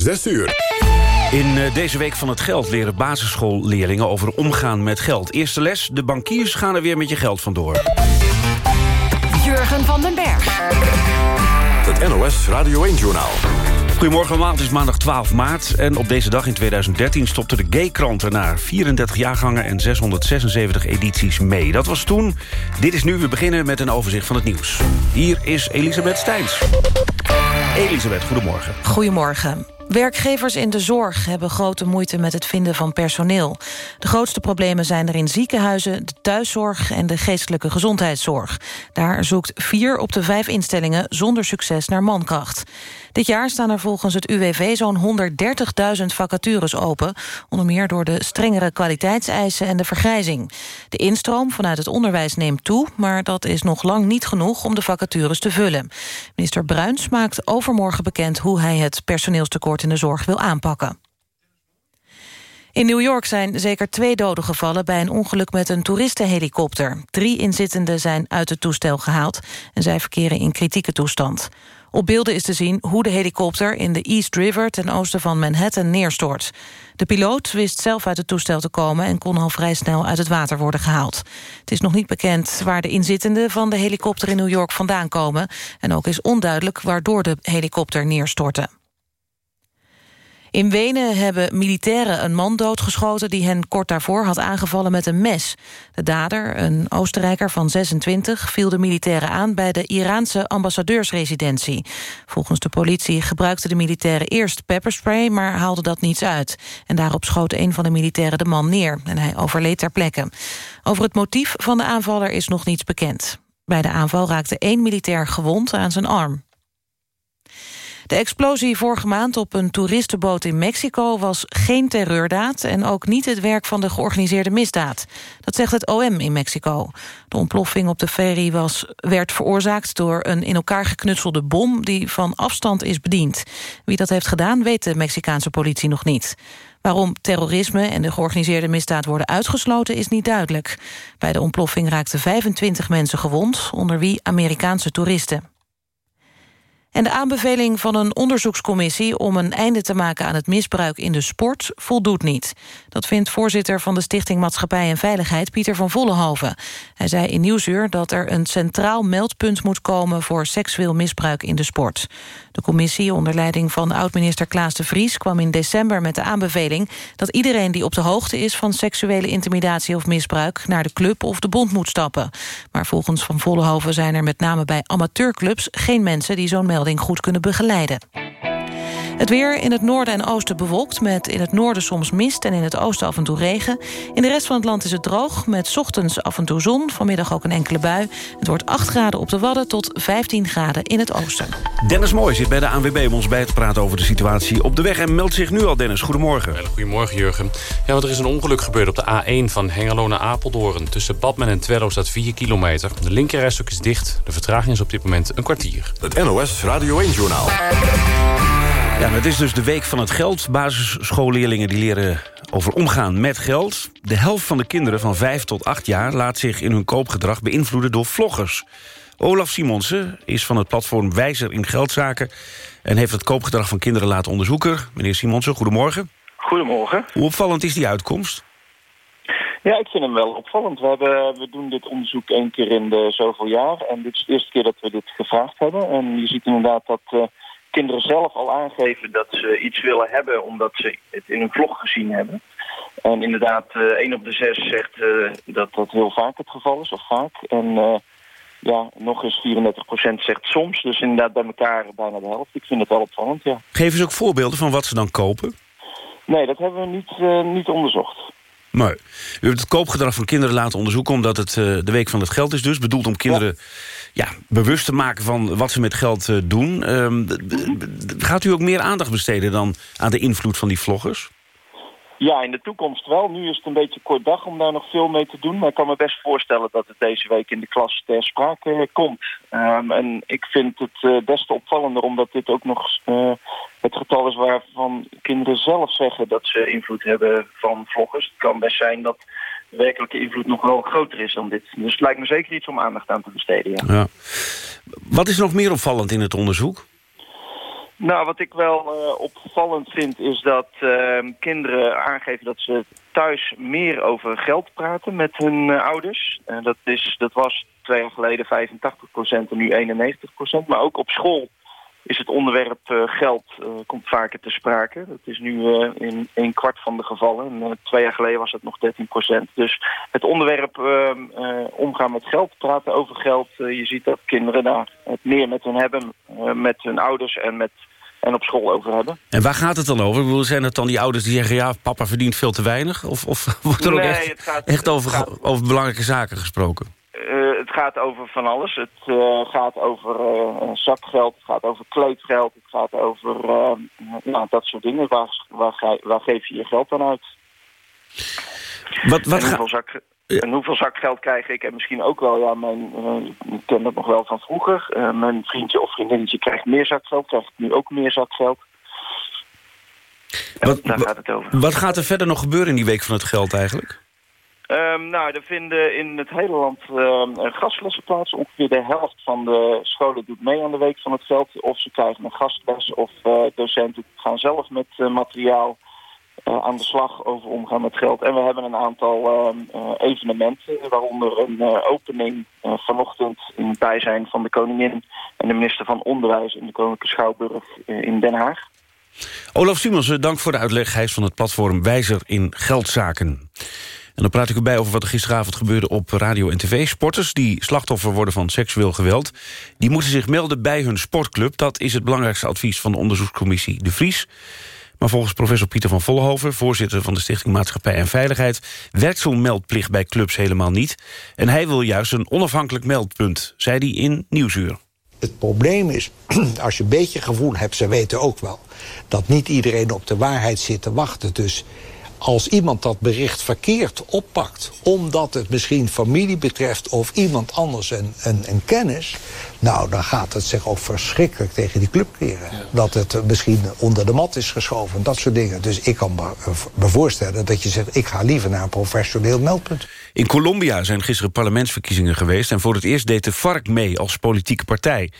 6 uur. In eh, deze week van het geld leren basisschoolleerlingen over omgaan met geld. Eerste les, de bankiers gaan er weer met je geld vandoor. Jurgen van den Berg. Het NOS Radio 1-journaal. Goedemorgen allemaal, het is maandag 12 maart. En op deze dag in 2013 stopte de Gay-krant er na 34 jaargangen en 676 edities mee. Dat was toen. Dit is nu. We beginnen met een overzicht van het nieuws. Hier is Elisabeth Steins. Elisabeth, goedemorgen. Goedemorgen. Werkgevers in de zorg hebben grote moeite met het vinden van personeel. De grootste problemen zijn er in ziekenhuizen, de thuiszorg en de geestelijke gezondheidszorg. Daar zoekt vier op de vijf instellingen zonder succes naar mankracht. Dit jaar staan er volgens het UWV zo'n 130.000 vacatures open... onder meer door de strengere kwaliteitseisen en de vergrijzing. De instroom vanuit het onderwijs neemt toe... maar dat is nog lang niet genoeg om de vacatures te vullen. Minister Bruins maakt overmorgen bekend... hoe hij het personeelstekort de zorg wil aanpakken. In New York zijn zeker twee doden gevallen... bij een ongeluk met een toeristenhelikopter. Drie inzittenden zijn uit het toestel gehaald... en zij verkeren in kritieke toestand. Op beelden is te zien hoe de helikopter in de East River... ten oosten van Manhattan neerstort. De piloot wist zelf uit het toestel te komen... en kon al vrij snel uit het water worden gehaald. Het is nog niet bekend waar de inzittenden van de helikopter in New York vandaan komen... en ook is onduidelijk waardoor de helikopter neerstortte. In Wenen hebben militairen een man doodgeschoten... die hen kort daarvoor had aangevallen met een mes. De dader, een Oostenrijker van 26, viel de militairen aan... bij de Iraanse ambassadeursresidentie. Volgens de politie gebruikten de militairen eerst pepperspray... maar haalde dat niets uit. En daarop schoot een van de militairen de man neer. En hij overleed ter plekke. Over het motief van de aanvaller is nog niets bekend. Bij de aanval raakte één militair gewond aan zijn arm. De explosie vorige maand op een toeristenboot in Mexico... was geen terreurdaad en ook niet het werk van de georganiseerde misdaad. Dat zegt het OM in Mexico. De ontploffing op de ferry was, werd veroorzaakt door een in elkaar geknutselde bom... die van afstand is bediend. Wie dat heeft gedaan, weet de Mexicaanse politie nog niet. Waarom terrorisme en de georganiseerde misdaad worden uitgesloten is niet duidelijk. Bij de ontploffing raakten 25 mensen gewond, onder wie Amerikaanse toeristen. En de aanbeveling van een onderzoekscommissie... om een einde te maken aan het misbruik in de sport voldoet niet. Dat vindt voorzitter van de Stichting Maatschappij en Veiligheid... Pieter van Vollenhoven. Hij zei in Nieuwsuur dat er een centraal meldpunt moet komen... voor seksueel misbruik in de sport. De commissie onder leiding van oud-minister Klaas de Vries... kwam in december met de aanbeveling dat iedereen die op de hoogte is... van seksuele intimidatie of misbruik naar de club of de bond moet stappen. Maar volgens Van Vollenhoven zijn er met name bij amateurclubs... geen mensen die zo'n melding goed kunnen begeleiden. Het weer in het noorden en oosten bewolkt... met in het noorden soms mist en in het oosten af en toe regen. In de rest van het land is het droog, met ochtends af en toe zon. Vanmiddag ook een enkele bui. Het wordt 8 graden op de Wadden tot 15 graden in het oosten. Dennis Mooi zit bij de ANWB om ons bij te praten over de situatie op de weg... en meldt zich nu al, Dennis. Goedemorgen. Goedemorgen, Jurgen. Ja, want er is een ongeluk gebeurd op de A1 van Hengelo naar Apeldoorn. Tussen Badmen en Twello staat 4 kilometer. De linkerrijstok is dicht. De vertraging is op dit moment een kwartier. Het NOS Radio 1-journaal. Ja, het is dus de week van het geld. Basisschoolleerlingen die leren over omgaan met geld. De helft van de kinderen van 5 tot 8 jaar... laat zich in hun koopgedrag beïnvloeden door vloggers. Olaf Simonsen is van het platform Wijzer in Geldzaken... en heeft het koopgedrag van kinderen laten onderzoeken. Meneer Simonsen, goedemorgen. Goedemorgen. Hoe opvallend is die uitkomst? Ja, ik vind hem wel opvallend. We, hebben, we doen dit onderzoek één keer in de zoveel jaar. En dit is de eerste keer dat we dit gevraagd hebben. En je ziet inderdaad dat... Uh, kinderen zelf al aangeven dat ze iets willen hebben omdat ze het in een vlog gezien hebben. En inderdaad, uh, 1 op de 6 zegt uh, dat dat heel vaak het geval is, of vaak. En uh, ja, nog eens 34% zegt soms. Dus inderdaad bij elkaar bijna de helft. Ik vind het wel opvallend, ja. Geven ze ook voorbeelden van wat ze dan kopen? Nee, dat hebben we niet, niet onderzocht. Maar u hebt het koopgedrag van kinderen laten onderzoeken... omdat het de Week van het Geld is dus. Bedoeld om kinderen... Ja bewust te maken van wat ze met geld uh, doen. Um, gaat u ook meer aandacht besteden dan aan de invloed van die vloggers? Ja, in de toekomst wel. Nu is het een beetje kort dag om daar nog veel mee te doen. Maar ik kan me best voorstellen dat het deze week in de klas ter sprake komt. Um, en ik vind het uh, des te opvallender omdat dit ook nog uh, het getal is waarvan kinderen zelf zeggen dat ze invloed hebben van vloggers. Het kan best zijn dat de werkelijke invloed nog wel groter is dan dit. Dus het lijkt me zeker iets om aandacht aan te besteden, ja. ja. Wat is nog meer opvallend in het onderzoek? Nou, wat ik wel uh, opvallend vind is dat uh, kinderen aangeven dat ze thuis meer over geld praten met hun uh, ouders. dat, is, dat was twee jaar geleden 85% en nu 91% Maar ook op school is het onderwerp uh, geld uh, komt vaker te sprake. Dat is nu uh, in een kwart van de gevallen. En, twee jaar geleden was het nog 13 procent. Dus het onderwerp omgaan met geld, praten over geld. je ziet dat kinderen daar het meer met hun hebben, met hun ouders en, met, en op school over hebben. En waar gaat het dan over? Bedoel, zijn het dan die ouders die zeggen... ja, papa verdient veel te weinig? Of, of wordt er nee, ook echt, gaat, echt over, gaat, over belangrijke zaken gesproken? Het gaat over van alles. Het uh, gaat over uh, zakgeld, het gaat over kleedgeld, het gaat over nou, dat soort dingen. Waar, waar, waar, geef je je geld dan uit? Wat, wat en, hoeveel zak, en hoeveel zakgeld krijg ik? En misschien ook wel, ja, mijn, ik ken dat nog wel van vroeger. mijn vriendje of vriendinnetje krijgt meer zakgeld, krijgt nu ook meer zakgeld. Wat, daar gaat het over. Wat gaat er verder nog gebeuren in die week van het geld eigenlijk? Um, nou, er vinden in het hele land uh, gastlessen plaats. Ongeveer de helft van de scholen doet mee aan de Week van het Geld. Of ze krijgen een gastles of uh, docenten gaan zelf met uh, materiaal aan de slag over omgaan met geld. En we hebben een aantal ehm, evenementen, waaronder een opening vanochtend in het bijzijn van de koningin en de minister van Onderwijs in de Koninklijke Schouwburg in Den Haag. Olaf Simonsen, dank voor de uitleg. Hij is van het platform Wijzer in Geldzaken. En dan praat ik erbij over wat er gisteravond gebeurde op radio en tv. Sporters die slachtoffer worden van seksueel geweld... die moeten zich melden bij hun sportclub. Dat is het belangrijkste advies van de onderzoekscommissie De Vries. Maar volgens professor Pieter van Vollenhoven... voorzitter van de Stichting Maatschappij en Veiligheid... werkt zo'n meldplicht bij clubs helemaal niet. En hij wil juist een onafhankelijk meldpunt, zei hij in Nieuwsuur. Het probleem is, als je een beetje gevoel hebt... ze weten ook wel dat niet iedereen op de waarheid zit te wachten. Dus als iemand dat bericht verkeerd oppakt... omdat het misschien familie betreft of iemand anders een, een, een kennis... nou, dan gaat het zich ook verschrikkelijk tegen die club keren. Dat het misschien onder de mat is geschoven, dat soort dingen. Dus ik kan me, me voorstellen dat je zegt... ik ga liever naar een professioneel meldpunt. In Colombia zijn gisteren parlementsverkiezingen geweest... en voor het eerst deed de FARC mee als politieke partij.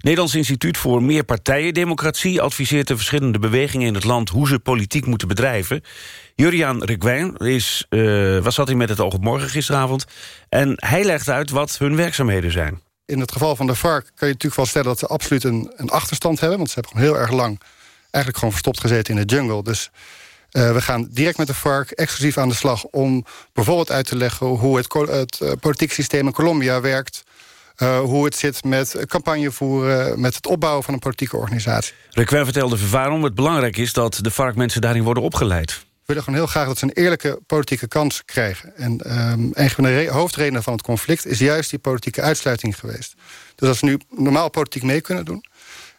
Nederlands Instituut voor Meerpartijendemocratie... adviseert de verschillende bewegingen in het land... hoe ze politiek moeten bedrijven. Juriaan Requijn is, uh, was zat hij met het oog op morgen gisteravond... en hij legt uit wat hun werkzaamheden zijn. In het geval van de FARC kan je natuurlijk wel stellen... dat ze absoluut een, een achterstand hebben... want ze hebben gewoon heel erg lang eigenlijk gewoon verstopt gezeten in de jungle. Dus uh, we gaan direct met de FARC exclusief aan de slag... om bijvoorbeeld uit te leggen hoe het, het uh, politiek systeem in Colombia werkt... Uh, hoe het zit met campagne voeren... met het opbouwen van een politieke organisatie. Requin vertelde waarom het belangrijk is... dat de FARC-mensen daarin worden opgeleid. We willen gewoon heel graag dat ze een eerlijke politieke kans krijgen. En um, een van de hoofdredenen van het conflict... is juist die politieke uitsluiting geweest. Dus als ze nu normaal politiek mee kunnen doen...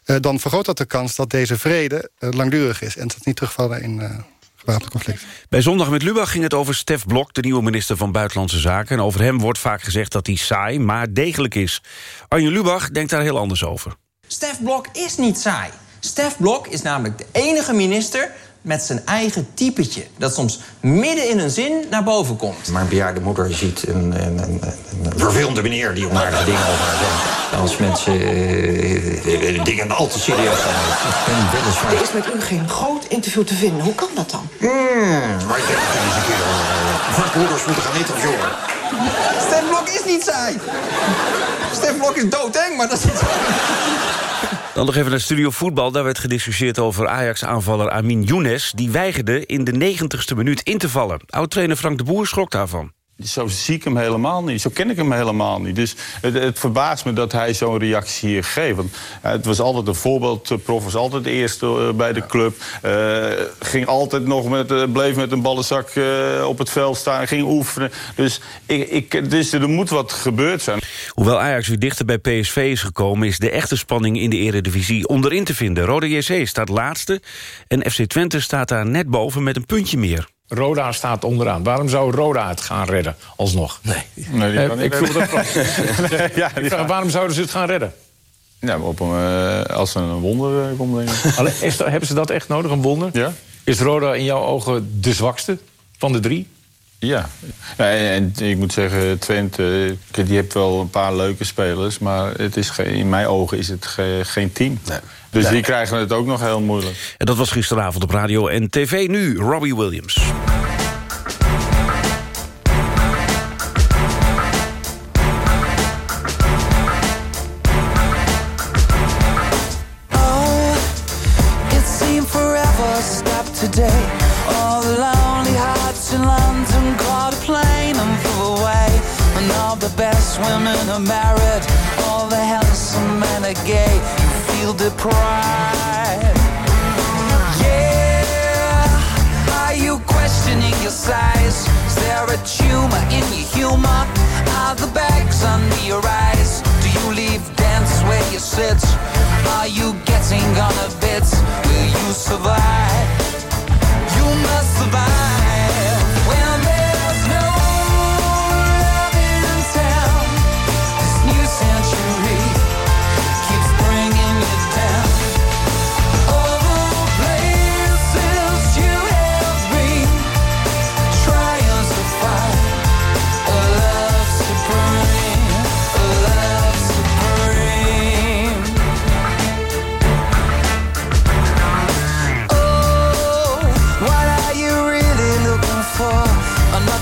Uh, dan vergroot dat de kans dat deze vrede uh, langdurig is... en dat niet terugvallen in Conflict. Bij Zondag met Lubach ging het over Stef Blok... de nieuwe minister van Buitenlandse Zaken. En over hem wordt vaak gezegd dat hij saai, maar degelijk is. Arjen Lubach denkt daar heel anders over. Stef Blok is niet saai. Stef Blok is namelijk de enige minister met zijn eigen typetje. Dat soms midden in een zin naar boven komt. Maar een bejaarde moeder ziet een, een, een, een vervelende meneer die onaardige dingen over haar zegt. Als mensen uh, dingen al te serieus zijn. Er is met u geen groot interview te vinden. Hoe kan dat dan? Hmm, maar ik denk dat eens een keer uh, vakbroeders moeten gaan interviewen. Stef Blok is niet saai. Stef Blok is doodeng, maar dat is niet dan nog even naar Studio Voetbal. Daar werd gediscussieerd over Ajax-aanvaller Amin Younes. Die weigerde in de negentigste minuut in te vallen. Oud-trainer Frank de Boer schrok daarvan. Zo zie ik hem helemaal niet. Zo ken ik hem helemaal niet. Dus het, het verbaast me dat hij zo'n reactie hier geeft. Want uh, het was altijd een voorbeeldprof, was altijd de eerste uh, bij de club. Uh, ging altijd nog met, bleef met een ballenzak op het veld staan, ging oefenen. Dus, ik, ik, dus er moet wat gebeurd zijn. Hoewel Ajax weer dichter bij PSV is gekomen... is de echte spanning in de eredivisie onderin te vinden. Rode JC staat laatste en FC Twente staat daar net boven met een puntje meer. Roda staat onderaan. Waarom zou Roda het gaan redden, alsnog? Nee, nee die kan ik vroeg dat nee, ja, vraag, Waarom zouden ze het gaan redden? Ja, op een, uh, als er een wonder uh, komt, denk ik. Alleen, is, hebben ze dat echt nodig, een wonder? Ja. Is Roda in jouw ogen de zwakste van de drie? Ja, ja en, en ik moet zeggen, Twente, eh, die heeft wel een paar leuke spelers... maar het is geen, in mijn ogen is het ge- geen team. Dus die krijgen het ook nog heel moeilijk. En dat was gisteravond op radio en tv. Nu Robbie Williams. Where you sit? Are you getting on a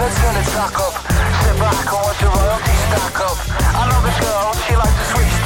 that's gonna tuck up. Sit back and watch the royalty stack up. I know this girl, she likes to switch.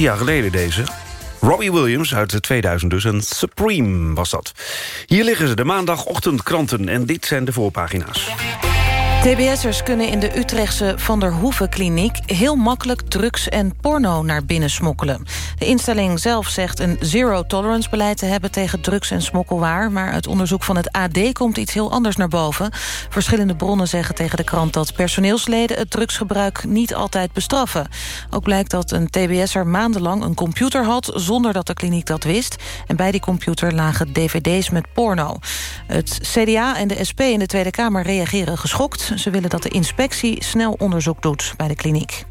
18 jaar geleden deze. Robbie Williams uit 2000 dus, een Supreme was dat. Hier liggen ze, de maandagochtendkranten, en dit zijn de voorpagina's. TBS'ers kunnen in de Utrechtse Van der Hoeven kliniek heel makkelijk drugs en porno naar binnen smokkelen. De instelling zelf zegt een zero-tolerance beleid te hebben tegen drugs en smokkelwaar. Maar uit onderzoek van het AD komt iets heel anders naar boven. Verschillende bronnen zeggen tegen de krant dat personeelsleden het drugsgebruik niet altijd bestraffen. Ook blijkt dat een TBS'er maandenlang een computer had zonder dat de kliniek dat wist. En bij die computer lagen dvd's met porno. Het CDA en de SP in de Tweede Kamer reageren geschokt. Ze willen dat de inspectie snel onderzoek doet bij de kliniek.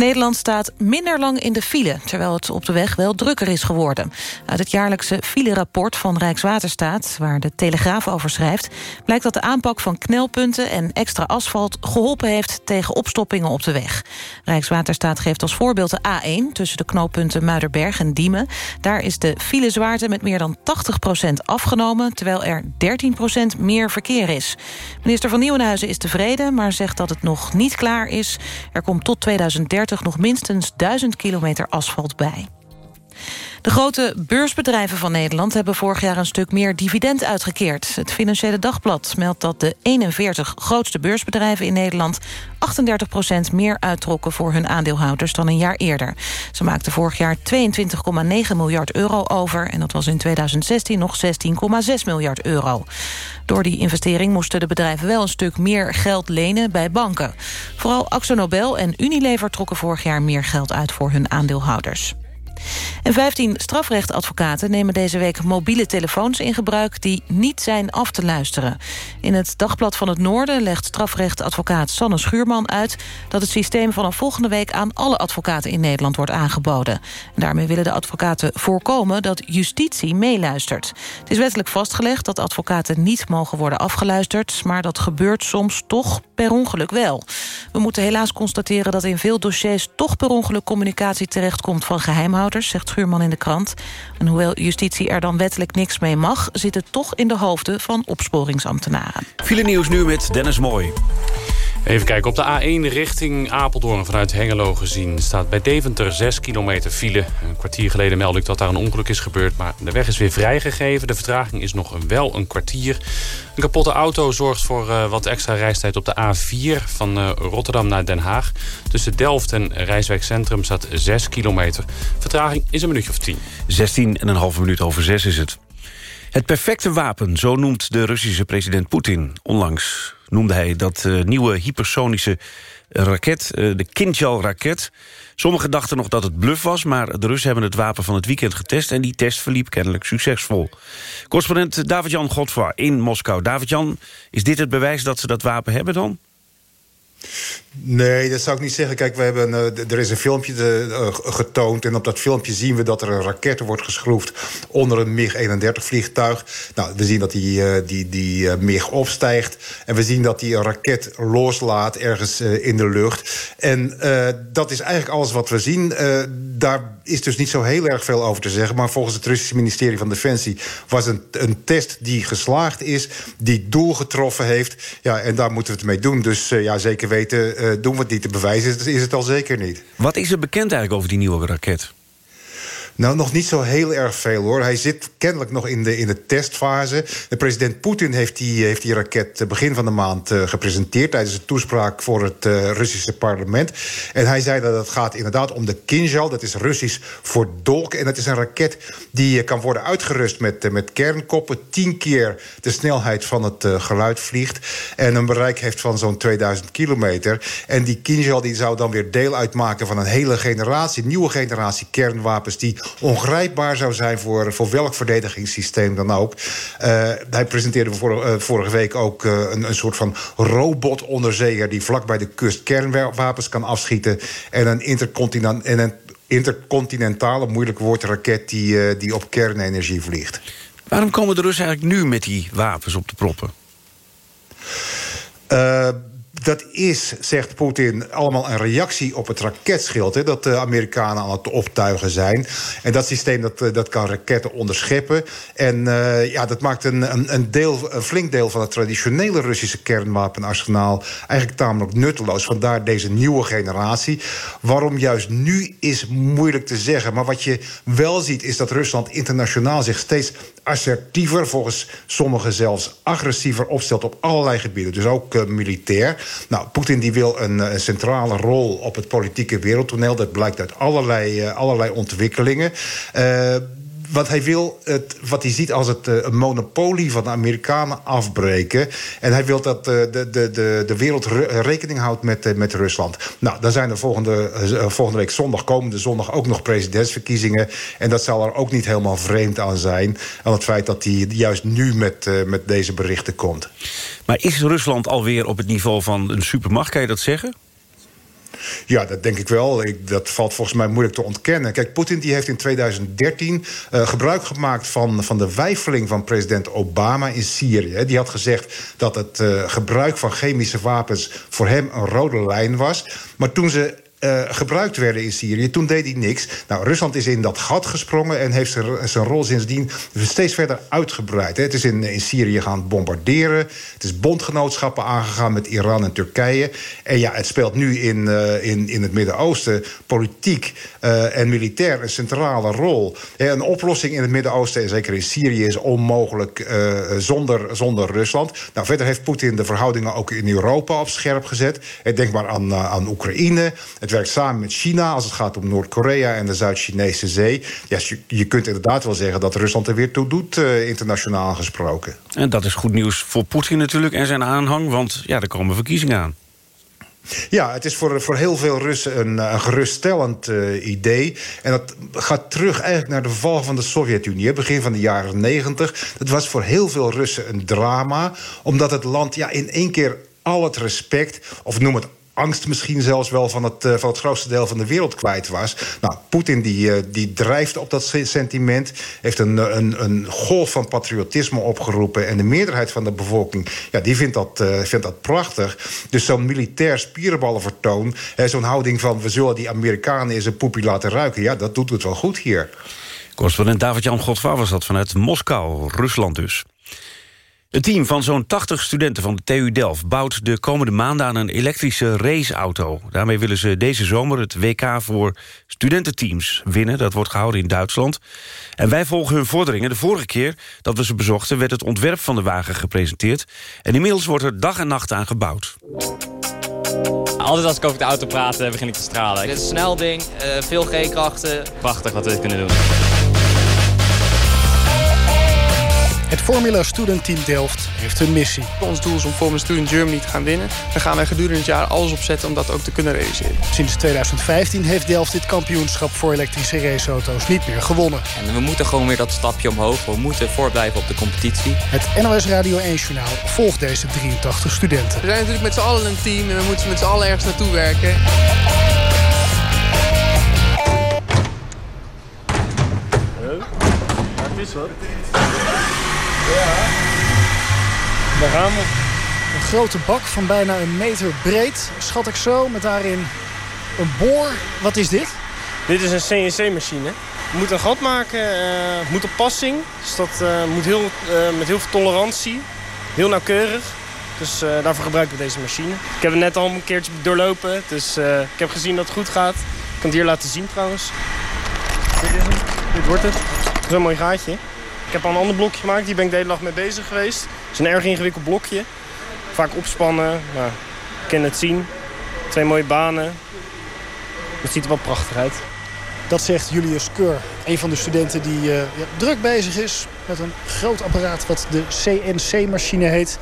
Nederland staat minder lang in de file... terwijl het op de weg wel drukker is geworden. Uit het jaarlijkse filerapport van Rijkswaterstaat... waar de Telegraaf over schrijft... blijkt dat de aanpak van knelpunten en extra asfalt... geholpen heeft tegen opstoppingen op de weg. Rijkswaterstaat geeft als voorbeeld de A1... tussen de knooppunten Muiderberg en Diemen. Daar is de filezwaarte met meer dan 80% afgenomen... terwijl er 13% meer verkeer is. Minister van Nieuwenhuizen is tevreden... maar zegt dat het nog niet klaar is. Er komt tot 2030 nog minstens 1000 kilometer asfalt bij. De grote beursbedrijven van Nederland hebben vorig jaar een stuk meer dividend uitgekeerd. Het Financiële Dagblad meldt dat de 41 grootste beursbedrijven in Nederland 38% meer uittrokken voor hun aandeelhouders dan een jaar eerder. Ze maakten vorig jaar 22,9 miljard euro over en dat was in 2016 nog 16,6 miljard euro. Door die investering moesten de bedrijven wel een stuk meer geld lenen bij banken. Vooral AxoNobel en Unilever trokken vorig jaar meer geld uit voor hun aandeelhouders. En 15 strafrechtadvocaten nemen deze week mobiele telefoons in gebruik... die niet zijn af te luisteren. In het Dagblad van het Noorden legt strafrechtadvocaat Sanne Schuurman uit... dat het systeem vanaf volgende week aan alle advocaten in Nederland wordt aangeboden. En daarmee willen de advocaten voorkomen dat justitie meeluistert. Het is wettelijk vastgelegd dat advocaten niet mogen worden afgeluisterd... maar dat gebeurt soms toch per ongeluk wel. We moeten helaas constateren dat in veel dossiers... toch per ongeluk communicatie terechtkomt van geheimhouders zegt Schuurman in de krant. En hoewel justitie er dan wettelijk niks mee mag... zit het toch in de hoofden van opsporingsambtenaren. File nieuws nu met Dennis Mooi. Even kijken, op de A1 richting Apeldoorn vanuit Hengelo gezien... staat bij Deventer 6 kilometer file. Een kwartier geleden meldde ik dat daar een ongeluk is gebeurd... maar de weg is weer vrijgegeven. De vertraging is nog wel een kwartier. Een kapotte auto zorgt voor uh, wat extra reistijd op de A4... van uh, Rotterdam naar Den Haag. Tussen Delft en Rijswijk Centrum staat 6 kilometer. Vertraging is een minuutje of 10. 16 en een halve minuut over 6 is het. Het perfecte wapen, zo noemt de Russische president Poetin. Onlangs noemde hij dat uh, nieuwe hypersonische raket, uh, de Kinjal-raket. Sommigen dachten nog dat het bluff was... maar de Russen hebben het wapen van het weekend getest... en die test verliep kennelijk succesvol. Correspondent David-Jan Godfra in Moskou. David-Jan, is dit het bewijs dat ze dat wapen hebben dan? Nee, dat zou ik niet zeggen. Kijk, we hebben, uh, er is een filmpje uh, getoond... en op dat filmpje zien we dat er een raket wordt geschroefd... onder een MiG-31-vliegtuig. Nou, we zien dat die, uh, die, die MiG opstijgt... en we zien dat die een raket loslaat ergens in de lucht. En dat is eigenlijk alles wat we zien. daar is dus niet zo heel erg veel over te zeggen... maar volgens het Russische ministerie van Defensie... was een, een test die geslaagd is, die doel getroffen heeft. Ja, en daar moeten we het mee doen. Dus ja, zeker weten doen we het niet te bewijzen, is, is het al zeker niet. Wat is er bekend eigenlijk over die nieuwe raket? Nou, nog niet zo heel erg veel hoor. Hij zit kennelijk nog in de, in de testfase. De president Poetin heeft die, heeft die raket begin van de maand uh, gepresenteerd... tijdens een toespraak voor het uh, Russische parlement. En hij zei dat het gaat inderdaad om de Kinjal. Dat is Russisch voor dolk. En dat is een raket die kan worden uitgerust met, met kernkoppen. Tien keer de snelheid van het geluid vliegt. En een bereik heeft van zo'n 2000 kilometer. En die Kinjal die zou dan weer deel uitmaken van een hele generatie... nieuwe generatie kernwapens... die ongrijpbaar zou zijn voor, voor welk verdedigingssysteem dan ook. Uh, hij presenteerde vor, uh, vorige week ook uh, een, een soort van robotonderzeeër... die vlak bij de kust kernwapens kan afschieten. En een, intercontinent, en een intercontinentale, moeilijk woord, raket... die, die op kernenergie vliegt. Waarom komen de Russen eigenlijk nu met die wapens op de proppen? Dat is, zegt Poetin, allemaal een reactie op het raketschild... Hè, dat de Amerikanen aan het optuigen zijn. En dat systeem dat, dat kan raketten onderscheppen. En uh, ja, dat maakt een, een, deel, een flink deel van het traditionele Russische kernwapenarsenaal... eigenlijk tamelijk nutteloos. Vandaar deze nieuwe generatie. Waarom juist nu is moeilijk te zeggen. Maar wat je wel ziet is dat Rusland internationaal zich steeds assertiever... volgens sommigen zelfs agressiever opstelt op allerlei gebieden. Dus ook uh, militair. Nou, Poetin die wil een, een, centrale rol op het politieke wereldtoneel. Dat blijkt uit allerlei, uh, allerlei ontwikkelingen. Wat hij wil, het, wat hij ziet als het uh, een monopolie van de Amerikanen afbreken. En hij wil dat uh, de, de, de, de wereld rekening houdt met, uh, met Rusland. Nou, dan zijn er volgende, volgende week zondag, komende zondag, ook nog presidentsverkiezingen. En dat zal er ook niet helemaal vreemd aan zijn. Aan het feit dat hij juist nu met, met deze berichten komt. Maar is Rusland alweer op het niveau van een supermacht, kan je dat zeggen? Ja, dat denk ik wel. Ik, dat valt volgens mij moeilijk te ontkennen. Kijk, Poetin die heeft in 2013 uh, gebruik gemaakt van, van de wijfeling van president Obama in Syrië. Die had gezegd dat het uh, gebruik van chemische wapens voor hem een rode lijn was. Maar toen ze uh, gebruikt werden in Syrië. Toen deed hij niks. Nou, Rusland is in dat gat gesprongen en heeft zijn, rol sindsdien steeds verder uitgebreid. Het is in, in Syrië gaan bombarderen. Het is bondgenootschappen aangegaan met Iran en Turkije. En ja, het speelt nu in, uh, in, in het Midden-Oosten politiek uh, en militair een centrale rol. Een oplossing in het Midden-Oosten en zeker in Syrië is onmogelijk zonder, zonder Rusland. Nou, verder heeft Poetin de verhoudingen ook in Europa op scherp gezet. Denk maar aan, aan Oekraïne. Het werkt samen met China als het gaat om Noord-Korea en de Zuid-Chinese Zee. Ja, je, je, kunt inderdaad wel zeggen dat Rusland er weer toe doet, uh, internationaal gesproken. En dat is goed nieuws voor Poetin natuurlijk en zijn aanhang, want ja, er komen verkiezingen aan. Ja, het is voor, voor heel veel Russen een, een geruststellend uh, idee. En dat gaat terug eigenlijk naar de val van de Sovjet-Unie. Begin van de jaren negentig. Dat was voor heel veel Russen een drama. Omdat het land ja, in één keer al het respect, of noem het angst misschien zelfs wel van het, uh, van het grootste deel van de wereld kwijt was. Nou, Poetin die, uh, die drijft op dat sentiment, heeft een, een, een golf van patriotisme opgeroepen... en de meerderheid van de bevolking ja, die vindt, dat, vindt dat prachtig. Dus zo'n militair spierenballenvertoon, zo'n houding van... we zullen die Amerikanen in zijn poepie laten ruiken... ja, dat doet het wel goed hier. Correspondent David-Jan Godvaar was dat vanuit Moskou, Rusland dus. Een team van zo'n 80 studenten van de TU Delft... bouwt de komende maanden aan een elektrische raceauto. Daarmee willen ze deze zomer het WK voor studententeams winnen. Dat wordt gehouden in Duitsland. En wij volgen hun vorderingen. De vorige keer dat we ze bezochten... werd het ontwerp van de wagen gepresenteerd. En inmiddels wordt er dag en nacht aan gebouwd. Altijd als ik over de auto praat, begin ik te stralen. Het is een snel ding, veel G-krachten. Prachtig wat we dit kunnen doen. Het Formula Student Team Delft heeft een missie. Ons doel is om Formula Student Germany te gaan winnen. Dan gaan wij gedurende het jaar alles opzetten om dat ook te kunnen realiseren. Sinds 2015 heeft Delft dit kampioenschap voor elektrische raceauto's niet meer gewonnen. En we moeten gewoon weer dat stapje omhoog. We moeten voorblijven op de competitie. Het NOS Radio 1 Journaal volgt deze 83 studenten. We zijn natuurlijk met z'n allen een team en we moeten met z'n allen ergens naartoe werken. Het is wat. Ja. Daar gaan we. Een grote bak van bijna een meter breed, schat ik zo, met daarin een boor. Wat is dit? Dit is een CNC-machine. We moeten een gat maken, uh, moet op passing. Dus dat uh, moet heel, uh, met heel veel tolerantie, heel nauwkeurig. Dus daarvoor gebruiken we deze machine. Ik heb het net al een keertje doorlopen, dus ik heb gezien dat het goed gaat. Ik kan het hier laten zien trouwens. Dit is hem, dit wordt het. Zo'n mooi gaatje. Ik heb al een ander blokje gemaakt, die ben ik de hele dag mee bezig geweest. Het is een erg ingewikkeld blokje. Vaak opspannen, nou, ik kan het zien. Twee mooie banen. Het ziet er wel prachtig uit. Dat zegt Julius Keur, een van de studenten die uh, ja, druk bezig is... met een groot apparaat wat de CNC-machine heet.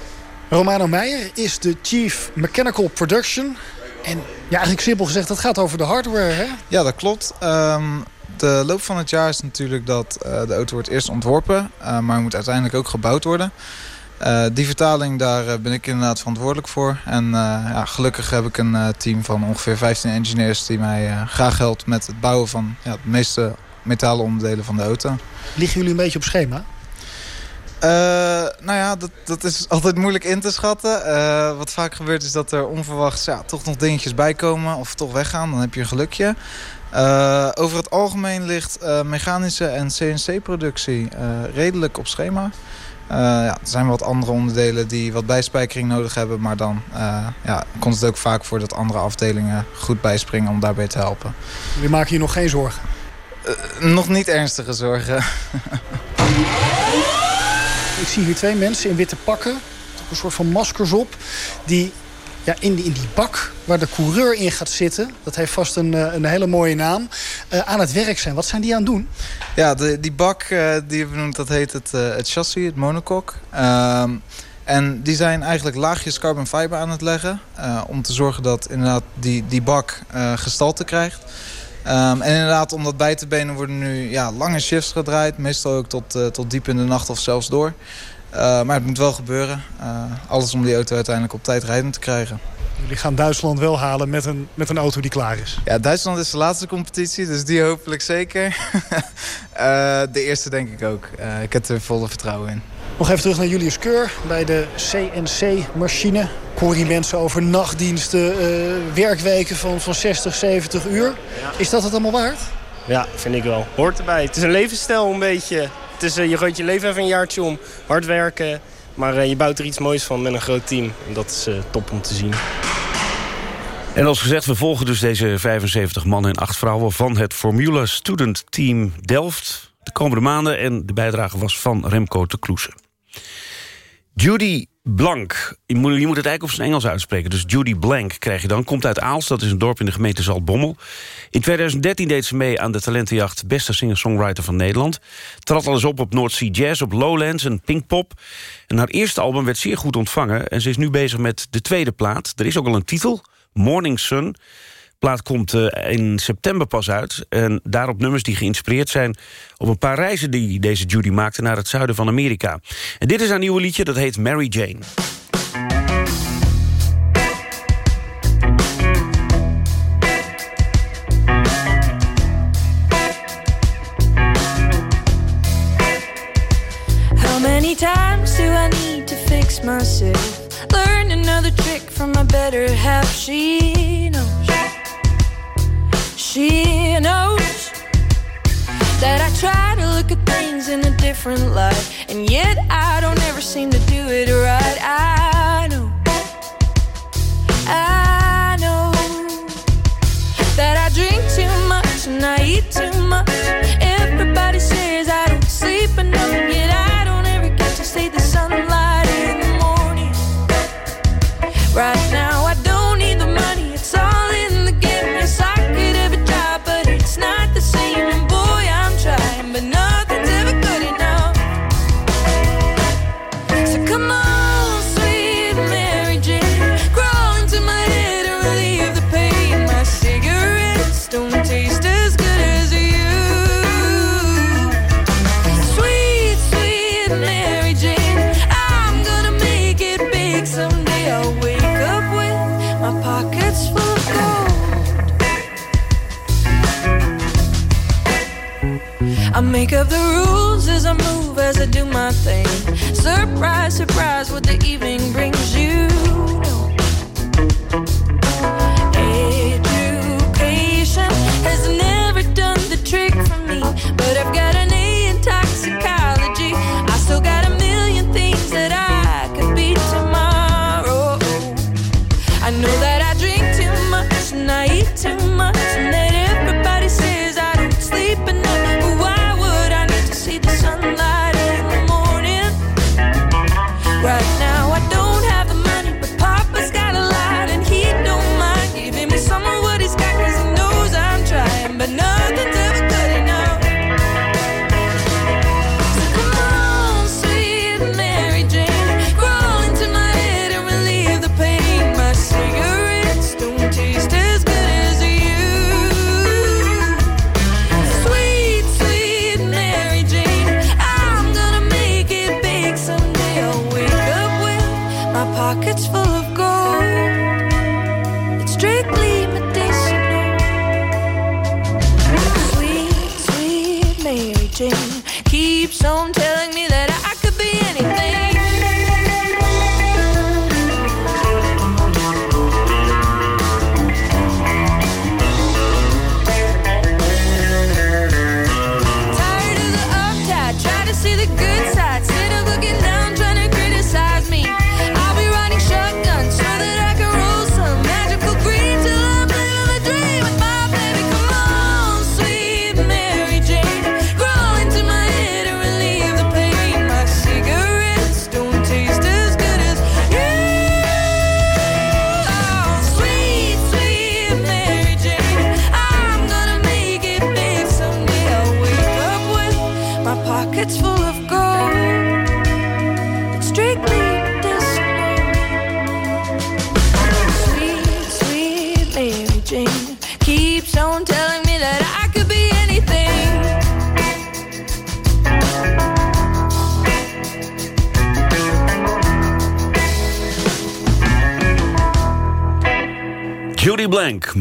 Romano Meijer is de Chief Mechanical Production. En ja, eigenlijk simpel gezegd, dat gaat over de hardware, hè? Ja, dat klopt. Um de loop van het jaar is natuurlijk dat uh, de auto wordt eerst ontworpen, uh, maar moet uiteindelijk ook gebouwd worden. Uh, die vertaling, daar ben ik inderdaad verantwoordelijk voor. En ja, gelukkig heb ik een team van ongeveer 15 engineers die mij graag helpt met het bouwen van ja, de meeste metalen onderdelen van de auto. Liggen jullie een beetje op schema? Nou ja, dat, dat is altijd moeilijk in te schatten. Wat vaak gebeurt is dat er onverwachts ja, toch nog dingetjes bijkomen of toch weggaan. Dan heb je een gelukje. Uh, over het algemeen ligt mechanische en CNC-productie redelijk op schema. ja, er zijn wat andere onderdelen die wat bijspijkering nodig hebben. Maar dan ja, komt het ook vaak voor dat andere afdelingen goed bijspringen om daarbij te helpen. Jullie maken hier nog geen zorgen? nog niet ernstige zorgen. Ik zie hier twee mensen in witte pakken. Een soort van maskers op. Die ja, in, die, in die bak waar de coureur in gaat zitten... dat heeft vast een, een hele mooie naam... Uh, aan het werk zijn. Wat zijn die aan het doen? Ja, de, die bak uh, die je benoemd, dat heet het, het chassis, het monocoque. Ehm, en die zijn eigenlijk laagjes carbon fiber aan het leggen... om te zorgen dat inderdaad die, die bak gestalte krijgt... Um, en inderdaad, om dat bij te benen worden nu ja, lange shifts gedraaid. Meestal ook tot, tot diep in de nacht of zelfs door. Uh, maar het moet wel gebeuren. Uh, alles om die auto uiteindelijk op tijd rijdend te krijgen. Jullie gaan Duitsland wel halen met een, met een auto die klaar is. Ja, Duitsland is de laatste competitie, dus die hopelijk zeker. uh, de eerste denk ik ook. Uh, ik heb er volle vertrouwen in. Nog even terug naar Julius Keur bij de CNC-machine. Ik hoor die mensen over nachtdiensten, uh, werkweken van, van 60, 70 uur. Ja. Is dat het allemaal waard? Ja, vind ik wel. Hoort erbij. Het is een levensstijl een beetje. Het is, je gooit je leven even een jaartje om. Hard werken. Maar je bouwt er iets moois van met een groot team. En dat is top om te zien. En als gezegd, we volgen dus deze 75 mannen en 8 vrouwen... van het Formula Student Team Delft de komende maanden. En de bijdrage was van Remco de Kloese. Judy Blank. Je moet, het eigenlijk op zijn Engels uitspreken. Dus Judy Blank krijg je dan. Komt uit Aals, dat is een dorp in de gemeente Zaltbommel. In 2013 deed ze mee aan de talentenjacht... beste singer-songwriter van Nederland. Trad al eens op op North Sea Jazz, op Lowlands en Pinkpop. En haar eerste album werd zeer goed ontvangen... en ze is nu bezig met de tweede plaat. Er is ook al een titel, Morning Sun plaat komt uh, in september pas uit. En daarop nummers die geïnspireerd zijn op een paar reizen... die deze Judy maakte naar het zuiden van Amerika. En dit is haar nieuwe liedje, dat heet Mary Jane. Times do I need to fix myself? Learn another trick from my better half. She knows. She knows that I try to look at things in a different light, and yet I don't ever seem to do it right. I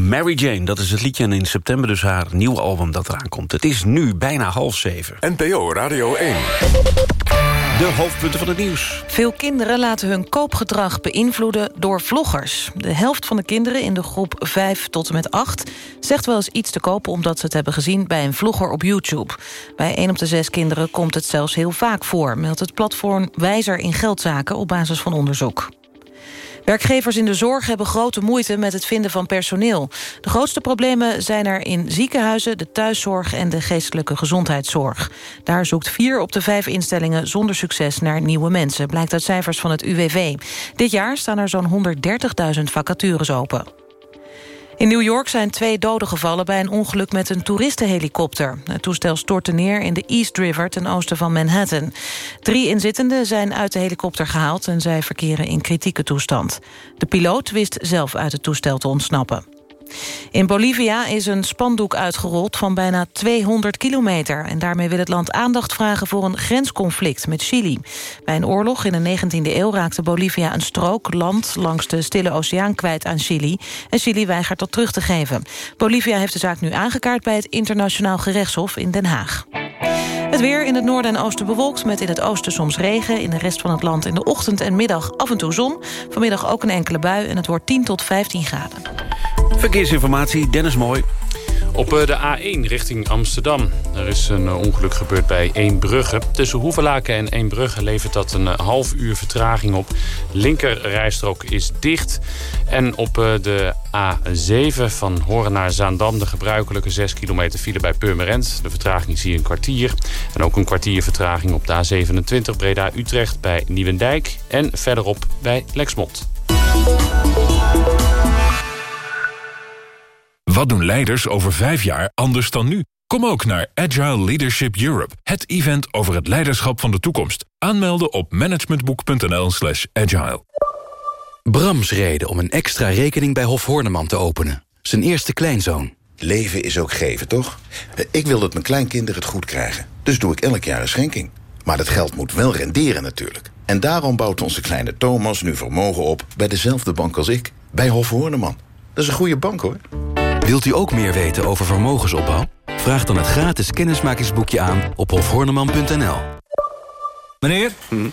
Mary Jane, dat is het liedje... en in september dus haar nieuwe album dat eraan komt. Het is nu bijna half zeven. NPO Radio 1. De hoofdpunten van het nieuws. Veel kinderen laten hun koopgedrag beïnvloeden door vloggers. De helft van de kinderen in de groep 5 tot en met 8... zegt wel eens iets te kopen omdat ze het hebben gezien... bij een vlogger op YouTube. Bij 1 op de 6 kinderen komt het zelfs heel vaak voor... meldt het platform Wijzer in Geldzaken op basis van onderzoek. Werkgevers in de zorg hebben grote moeite met het vinden van personeel. De grootste problemen zijn er in ziekenhuizen, de thuiszorg en de geestelijke gezondheidszorg. Daar zoekt vier op de vijf instellingen zonder succes naar nieuwe mensen, blijkt uit cijfers van het UWV. Dit jaar staan er zo'n 130.000 vacatures open. In New York zijn twee doden gevallen bij een ongeluk met een toeristenhelikopter. Het toestel stortte neer in de East River ten oosten van Manhattan. Drie inzittenden zijn uit de helikopter gehaald en zij verkeren in kritieke toestand. De piloot wist zelf uit het toestel te ontsnappen. In Bolivia is een spandoek uitgerold van bijna 200 kilometer. En daarmee wil het land aandacht vragen voor een grensconflict met Chili. Bij een oorlog in de 19e eeuw raakte Bolivia een strook land langs de Stille Oceaan kwijt aan Chili. En Chili weigert dat terug te geven. Bolivia heeft de zaak nu aangekaart bij het Internationaal Gerechtshof in Den Haag. Het weer in het noorden en oosten bewolkt met in het oosten soms regen. In de rest van het land in de ochtend en middag af en toe zon. Vanmiddag ook een enkele bui en het wordt 10 tot 15 graden. Verkeersinformatie, Dennis Mooi. Op eh, de A1 richting Amsterdam. Er is een eh, ongeluk gebeurd bij Eembrugge. Tussen Hoevelaken en Eembrugge levert dat een eh, half uur vertraging op. Linker rijstrook is dicht. En op de A7 van Horen naar Zaandam... de gebruikelijke 6 kilometer file bij Purmerend. De vertraging is hier een kwartier. En ook een kwartier vertraging op de A27 Breda-Utrecht bij Nieuwendijk. En verderop bij Lexmond. Wat doen leiders over vijf jaar anders dan nu? Kom ook naar Agile Leadership Europe, het event over het leiderschap van de toekomst. Aanmelden op managementboek.nl slash agile. Brams reden om een extra rekening bij Hof Horneman te openen. Zijn eerste kleinzoon. Leven is ook geven, toch? Ik wil dat mijn kleinkinderen het goed krijgen. Dus doe ik elk jaar een schenking. Maar dat geld moet wel renderen natuurlijk. En daarom bouwt onze kleine Thomas nu vermogen op... bij dezelfde bank als ik, bij Hof Horneman. Dat is een goede bank, hoor. Wilt u ook meer weten over vermogensopbouw? Vraag dan het gratis kennismakingsboekje aan op hofhorneman.nl. Meneer?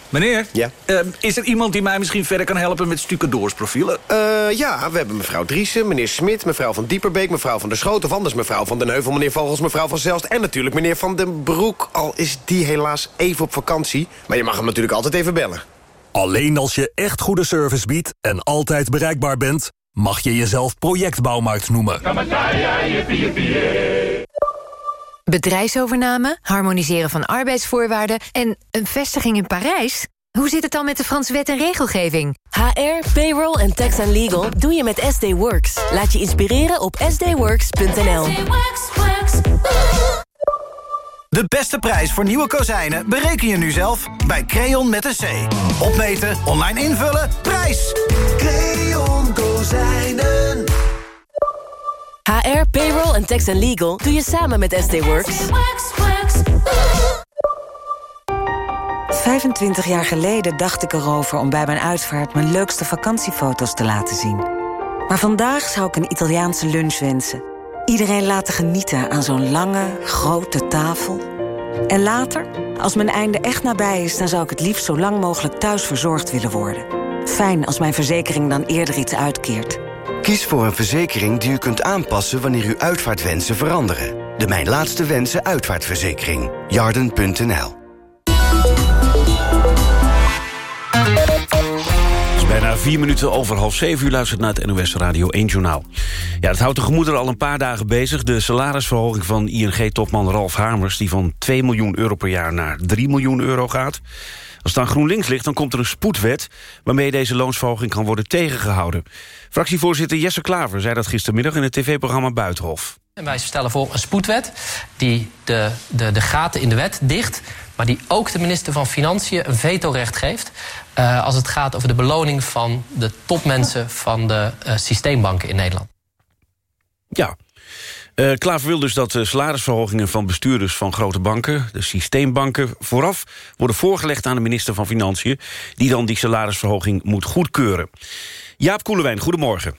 Meneer? Ja? is er iemand die mij misschien verder kan helpen met stucadoorsprofielen? Eh, ja, we hebben mevrouw Driessen, meneer Smit, mevrouw van Dieperbeek... mevrouw van der Schoot of anders mevrouw van den Heuvel, meneer Vogels, mevrouw van Zelst... en natuurlijk meneer Van den Broek, al is die helaas even op vakantie. Maar je mag hem natuurlijk altijd even bellen. Alleen als je echt goede service biedt en altijd bereikbaar bent... mag je jezelf projectbouwmarkt noemen. Bedrijfsovername, harmoniseren van arbeidsvoorwaarden en een vestiging in Parijs? Hoe zit het dan met de Franse wet en regelgeving? HR, payroll en tax and legal doe je met SD Works. Laat je inspireren op sdworks.nl. De beste prijs voor nieuwe kozijnen bereken je nu zelf bij Creon met een C. Opmeten, online invullen, prijs! Creon Kozijnen. HR, payroll en tax and legal doe je samen met SD Works. 25 jaar geleden dacht ik erover om bij mijn uitvaart... mijn leukste vakantiefoto's te laten zien. Maar vandaag zou ik een Italiaanse lunch wensen. Iedereen laten genieten aan zo'n lange, grote tafel. En later, als mijn einde echt nabij is... dan zou ik het liefst zo lang mogelijk thuis verzorgd willen worden. Fijn als mijn verzekering dan eerder iets uitkeert. Kies voor een verzekering die u kunt aanpassen wanneer uw uitvaartwensen veranderen. De Mijn Laatste Wensen uitvaartverzekering. Jarden.nl bijna vier minuten over half zeven. U luistert naar het NOS Radio 1 Journaal. Ja, het houdt de gemoederen al een paar dagen bezig. De salarisverhoging van ING-topman Ralf Hamers... die van 2 miljoen euro per jaar naar 3 miljoen euro gaat. Als het aan GroenLinks ligt, dan komt er een spoedwet... waarmee deze loonsverhoging kan worden tegengehouden. Fractievoorzitter Jesse Klaver zei dat gistermiddag... in het tv-programma Buitenhof. En wij stellen voor een spoedwet die de, de, de gaten in de wet dicht... maar die ook de minister van Financiën een vetorecht geeft... Uh, als het gaat over de beloning van de topmensen van de uh, systeembanken in Nederland. Ja, uh, Klaver wil dus dat de salarisverhogingen van bestuurders van grote banken... de systeembanken, vooraf worden voorgelegd aan de minister van Financiën... die dan die salarisverhoging moet goedkeuren. Jaap Koelewijn, goedemorgen.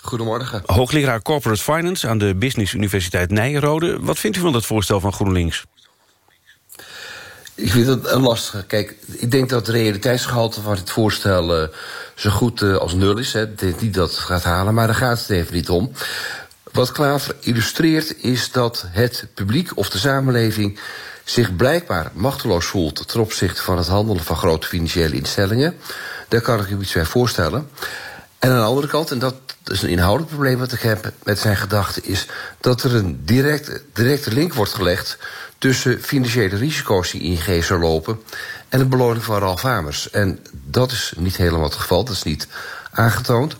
goedemorgen. Hoogleraar Corporate Finance aan de Business Universiteit Nijrode. Wat vindt u van dat voorstel van GroenLinks? Ik vind het een lastige. Kijk, ik denk dat het realiteitsgehalte van dit voorstel uh, zo goed uh, als nul is. Hè. Ik denk niet dat het gaat halen, maar daar gaat het even niet om. Wat Klaver illustreert is dat het publiek of de samenleving zich blijkbaar machteloos voelt ten opzichte van het handelen van grote financiële instellingen. Daar kan ik u iets bij voorstellen. En aan de andere kant, en dat is een inhoudelijk probleem wat ik heb met zijn gedachten, is dat er een direct, directe link wordt gelegd tussen financiële risico's die ING zou lopen en de beloning van Ralf Hamers. En dat is niet helemaal het geval, dat is niet aangetoond.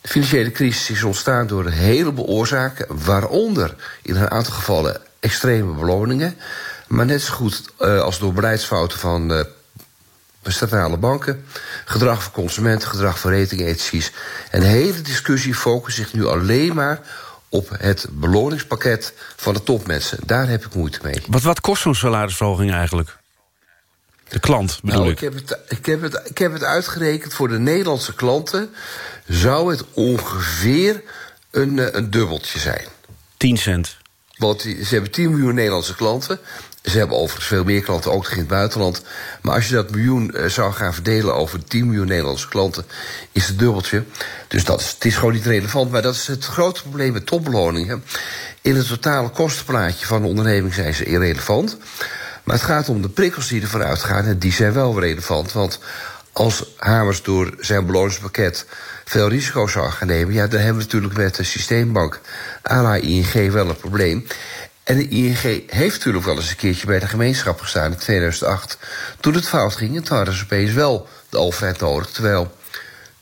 De financiële crisis is ontstaan door een heleboel oorzaken, waaronder in een aantal gevallen extreme beloningen, maar net zo goed uh, als door beleidsfouten van uh, centrale banken, gedrag van consumenten, gedrag van ratingagencies. En de hele discussie focust zich nu alleen maar op het beloningspakket van de topmensen. Daar heb ik moeite mee. Wat, wat kost zo'n salarisverhoging eigenlijk? De klant, bedoel nou, ik. Ik heb, het, ik, heb het, ik heb het uitgerekend voor de Nederlandse klanten... zou het ongeveer een, eh, een dubbeltje zijn. 10 cent. Want ze hebben 10 miljoen Nederlandse klanten. Ze hebben overigens veel meer klanten, ook in het buitenland. Maar als je dat miljoen uh, zou gaan verdelen over 10 miljoen Nederlandse klanten... is het dubbeltje. Dus dat is, het is gewoon niet relevant. Maar dat is het grote probleem met topbeloningen. In het totale kostenplaatje van de onderneming zijn ze irrelevant. Maar het gaat om de prikkels die ervan uitgaan... en die zijn wel relevant. Want als Hamers door zijn beloningspakket veel risico's zou gaan nemen... ja, dan hebben we natuurlijk met de systeembank à ING wel een probleem. En de ING heeft natuurlijk wel eens een keertje bij de gemeenschap gestaan in 2008. Toen het fout ging, en toen hadden ze opeens wel de overheid nodig. Terwijl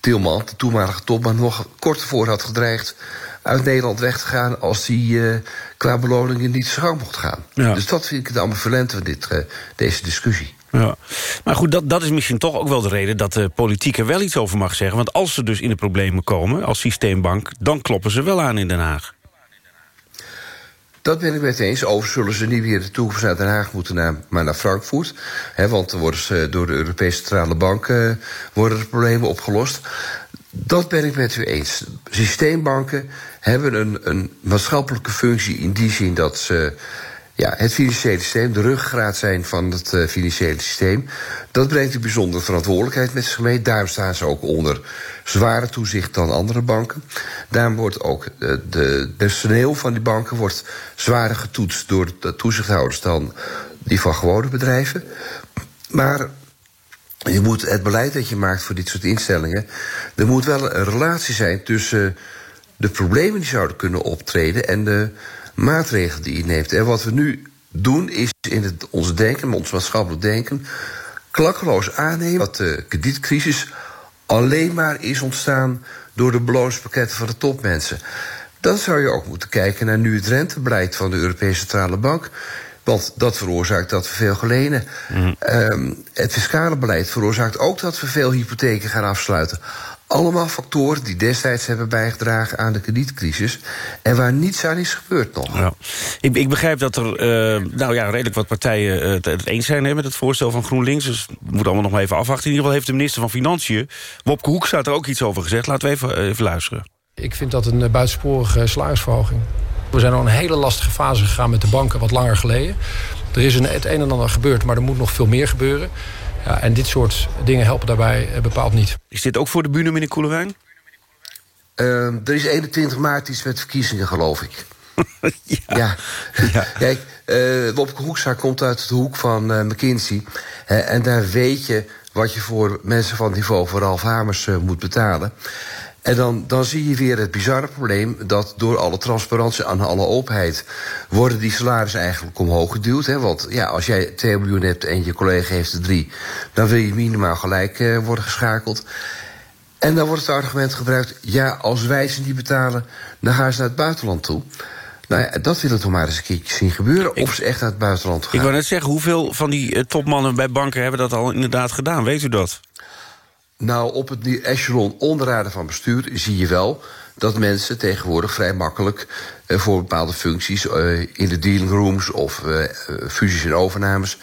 Tilman, de toenmalige topman, nog kort ervoor had gedreigd uit Nederland weg te gaan als hij uh, qua beloningen niet gang mocht gaan. Ja. Dus dat vind ik het ambivalente van dit, uh, deze discussie. Ja. Maar goed, dat, dat is misschien toch ook wel de reden... dat de politiek er wel iets over mag zeggen. Want als ze dus in de problemen komen als systeembank... dan kloppen ze wel aan in Den Haag. Dat ben ik met eens. Overigens zullen ze niet weer de toekomst naar Den Haag moeten, naar, maar naar Frankfurt. Want dan worden ze door de Europese Centrale Bank uh, worden de problemen opgelost. Dat ben ik met u eens. Systeembanken hebben een, een maatschappelijke functie in die zin dat ze ja, het financiële systeem, de ruggengraat zijn van het uh, financiële systeem. Dat brengt een bijzondere verantwoordelijkheid met zich mee. Daarom staan ze ook onder zware toezicht dan andere banken. Daarom wordt ook de, de personeel van die banken wordt zwaarder getoetst door de toezichthouders dan die van gewone bedrijven. Maar je moet het beleid dat je maakt voor dit soort instellingen. Er moet wel een relatie zijn tussen de problemen die zouden kunnen optreden en de maatregelen die je neemt. En wat we nu doen is in het, ons denken, ons maatschappelijk denken, klakkeloos aannemen dat de kredietcrisis alleen maar is ontstaan door de beloningspakketten van de topmensen. Dan zou je ook moeten kijken naar nu het rentebeleid van de Europese Centrale Bank. Want dat veroorzaakt dat we veel gelenen. Mm. Um, het fiscale beleid veroorzaakt ook dat we veel hypotheken gaan afsluiten. Allemaal factoren die destijds hebben bijgedragen aan de kredietcrisis... en waar niets aan is gebeurd nog. Ja. Ik, ik, begrijp dat er uh, nou ja, redelijk wat partijen uh, het, het, eens zijn hè, met het voorstel van GroenLinks. Dus we moeten allemaal nog maar even afwachten. In ieder geval heeft de minister van Financiën, Wopke Hoekstra, er ook iets over gezegd. Laten we even, even luisteren. Ik vind dat een uh, buitensporige salarisverhoging. We zijn al een hele lastige fase gegaan met de banken wat langer geleden. Er is een, het een en ander gebeurd, maar er moet nog veel meer gebeuren. Ja, en dit soort dingen helpen daarbij bepaald niet. Is dit ook voor de bühne, meneer Koelewijn? Uh, er is 21 maart iets met verkiezingen, geloof ik. ja. ja. ja. Kijk, uh, Wopke Hoekstra komt uit de hoek van uh, McKinsey. Uh, en daar weet je wat je voor mensen van niveau voor Ralf Hamers moet betalen. En dan, dan zie je weer het bizarre probleem dat door alle transparantie en alle openheid worden die salarissen eigenlijk omhoog geduwd. Hè? Want ja, als jij 2 miljoen hebt en je collega heeft er 3, dan wil je minimaal gelijk uh, worden geschakeld. En dan wordt het argument gebruikt, ja, als wij ze niet betalen, dan gaan ze naar het buitenland toe. Nou ja, dat wil ik toch maar eens een keertje zien gebeuren. Of ze echt naar het buitenland gaan. Ik wou net zeggen, hoeveel van die uh, topmannen bij banken hebben dat al inderdaad gedaan? Weet u dat? Nou, op het echelon onderraden van bestuur zie je wel dat mensen tegenwoordig vrij makkelijk uh, voor bepaalde functies uh, in de dealing rooms of uh, fusies en overnames.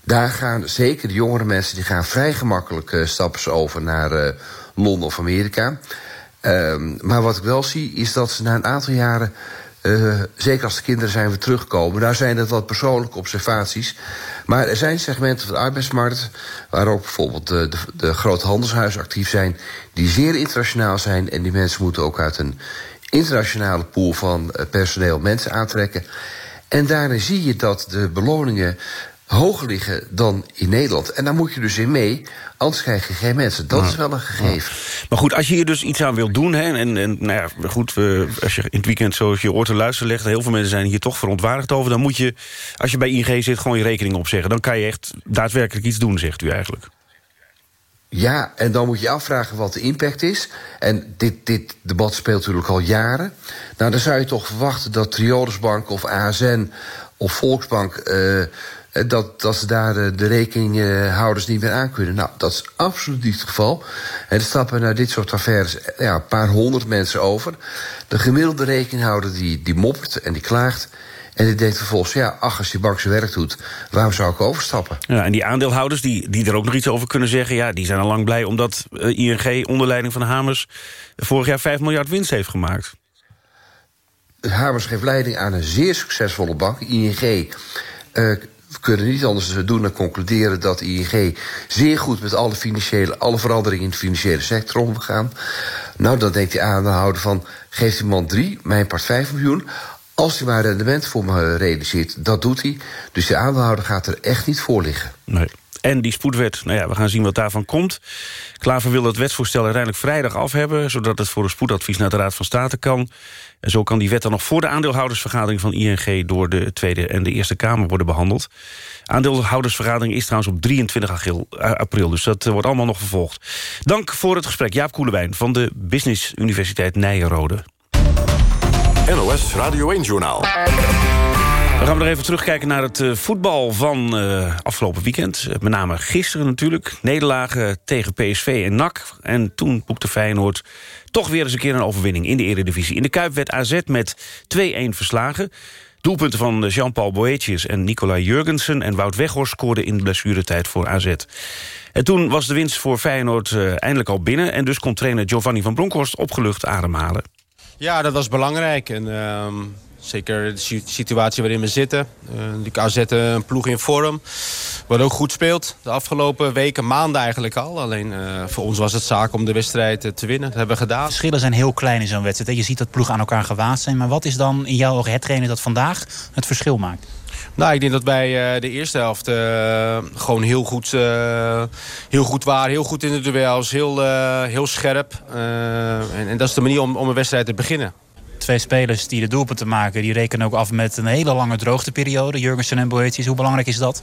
Daar gaan zeker de jongere mensen die gaan vrij gemakkelijk stappen over naar Londen of Amerika. Ehm, maar wat ik wel zie, is dat ze na een aantal jaren... Uh, zeker als de kinderen zijn weer terugkomen. Daar zijn het wat persoonlijke observaties. Maar er zijn segmenten van de arbeidsmarkt... waar ook bijvoorbeeld de, de, de grote handelshuizen actief zijn... die zeer internationaal zijn. En die mensen moeten ook uit een internationale pool van personeel mensen aantrekken. En daarin zie je dat de beloningen hoger liggen dan in Nederland. En daar moet je dus in mee, anders krijg je geen mensen. Dat is wel een gegeven. Maar goed, als je hier dus iets aan wilt doen... Hè, en, en nou ja, goed, als je in het weekend zoals je oor te luisteren legt... heel veel mensen zijn hier toch verontwaardigd over... dan moet je, als je bij ING zit, gewoon je rekening opzeggen. Dan kan je echt daadwerkelijk iets doen, zegt u eigenlijk. Ja, en dan moet je afvragen wat de impact is. En dit, dit debat speelt natuurlijk al jaren. Nou, dan zou je toch verwachten dat Triodosbank of ASN of Volksbank... Uh, dat, dat ze daar de, de rekeninghouders niet meer aan kunnen. Nou, dat is absoluut niet het geval. En er stappen naar dit soort affaires ja, een paar honderd mensen over. De gemiddelde rekeninghouder die, die moppert en die klaagt... En die denkt vervolgens, ja, ach, als die bank zijn werk doet... waarom zou ik overstappen? Ja, en die aandeelhouders die, die er ook nog iets over kunnen zeggen... ja, die zijn al lang blij omdat ING onder leiding van Hamers... vorig jaar 5 miljard winst heeft gemaakt. Hamers geeft leiding aan een zeer succesvolle bank. ING uh, kunnen niet anders doen dan concluderen dat ING zeer goed met alle, financiële, alle veranderingen in de financiële sector omgaan. Nou, dan denkt die aandeelhouder van, geeft die man drie, mijn part 5 miljoen. Als hij maar rendement voor me realiseert, dat doet hij. Dus de aandeelhouder gaat er echt niet voor liggen. Nee. En die spoedwet, nou ja, we gaan zien wat daarvan komt. Klaver wil het wetsvoorstel uiteindelijk vrijdag af hebben... zodat het voor een spoedadvies naar de Raad van State kan. En zo kan die wet dan nog voor de aandeelhoudersvergadering van ING... door de Tweede en de Eerste Kamer worden behandeld. Aandeelhoudersvergadering is trouwens op 23 april... dus dat wordt allemaal nog vervolgd. Dank voor het gesprek, Jaap Koelewijn van de Business Universiteit Nijenrode. NOS Radio 1-journaal. Dan gaan we nog even terugkijken naar het uh, voetbal van uh, afgelopen weekend. Met name gisteren natuurlijk. Nederlagen tegen PSV en NAC. En toen boekte Feyenoord toch weer eens een keer een overwinning in de Eredivisie. In de Kuip werd AZ met 2-1 verslagen. Doelpunten van Jean-Paul Boetius en Nicolai Jurgensen... en Wout Weghorst scoorden in de blessuretijd voor AZ. En toen was de winst voor Feyenoord eindelijk al binnen... en dus kon trainer Giovanni van Bronckhorst opgelucht ademhalen. Ja, dat was belangrijk. En, uh, zeker de situatie waarin we zitten. Uh, die AZ een ploeg in vorm. Wat ook goed speelt. De afgelopen weken, maanden eigenlijk al. Alleen uh, voor ons was het zaak om de wedstrijd te winnen. Dat hebben we gedaan. De verschillen zijn heel klein in zo'n wedstrijd. Je ziet dat ploegen aan elkaar gewaasd zijn. Maar wat is dan in jouw ogen hetgene dat vandaag het verschil maakt? Nou, ik denk dat wij uh, de eerste helft uh, gewoon heel goed, uh, heel goed waren. Heel goed in de duels, heel, heel scherp. En, en, dat is de manier om, om een wedstrijd te beginnen. Twee spelers die de doelpunten maken, die rekenen ook af met een hele lange droogteperiode. Jurgensen en Boetius, hoe belangrijk is dat?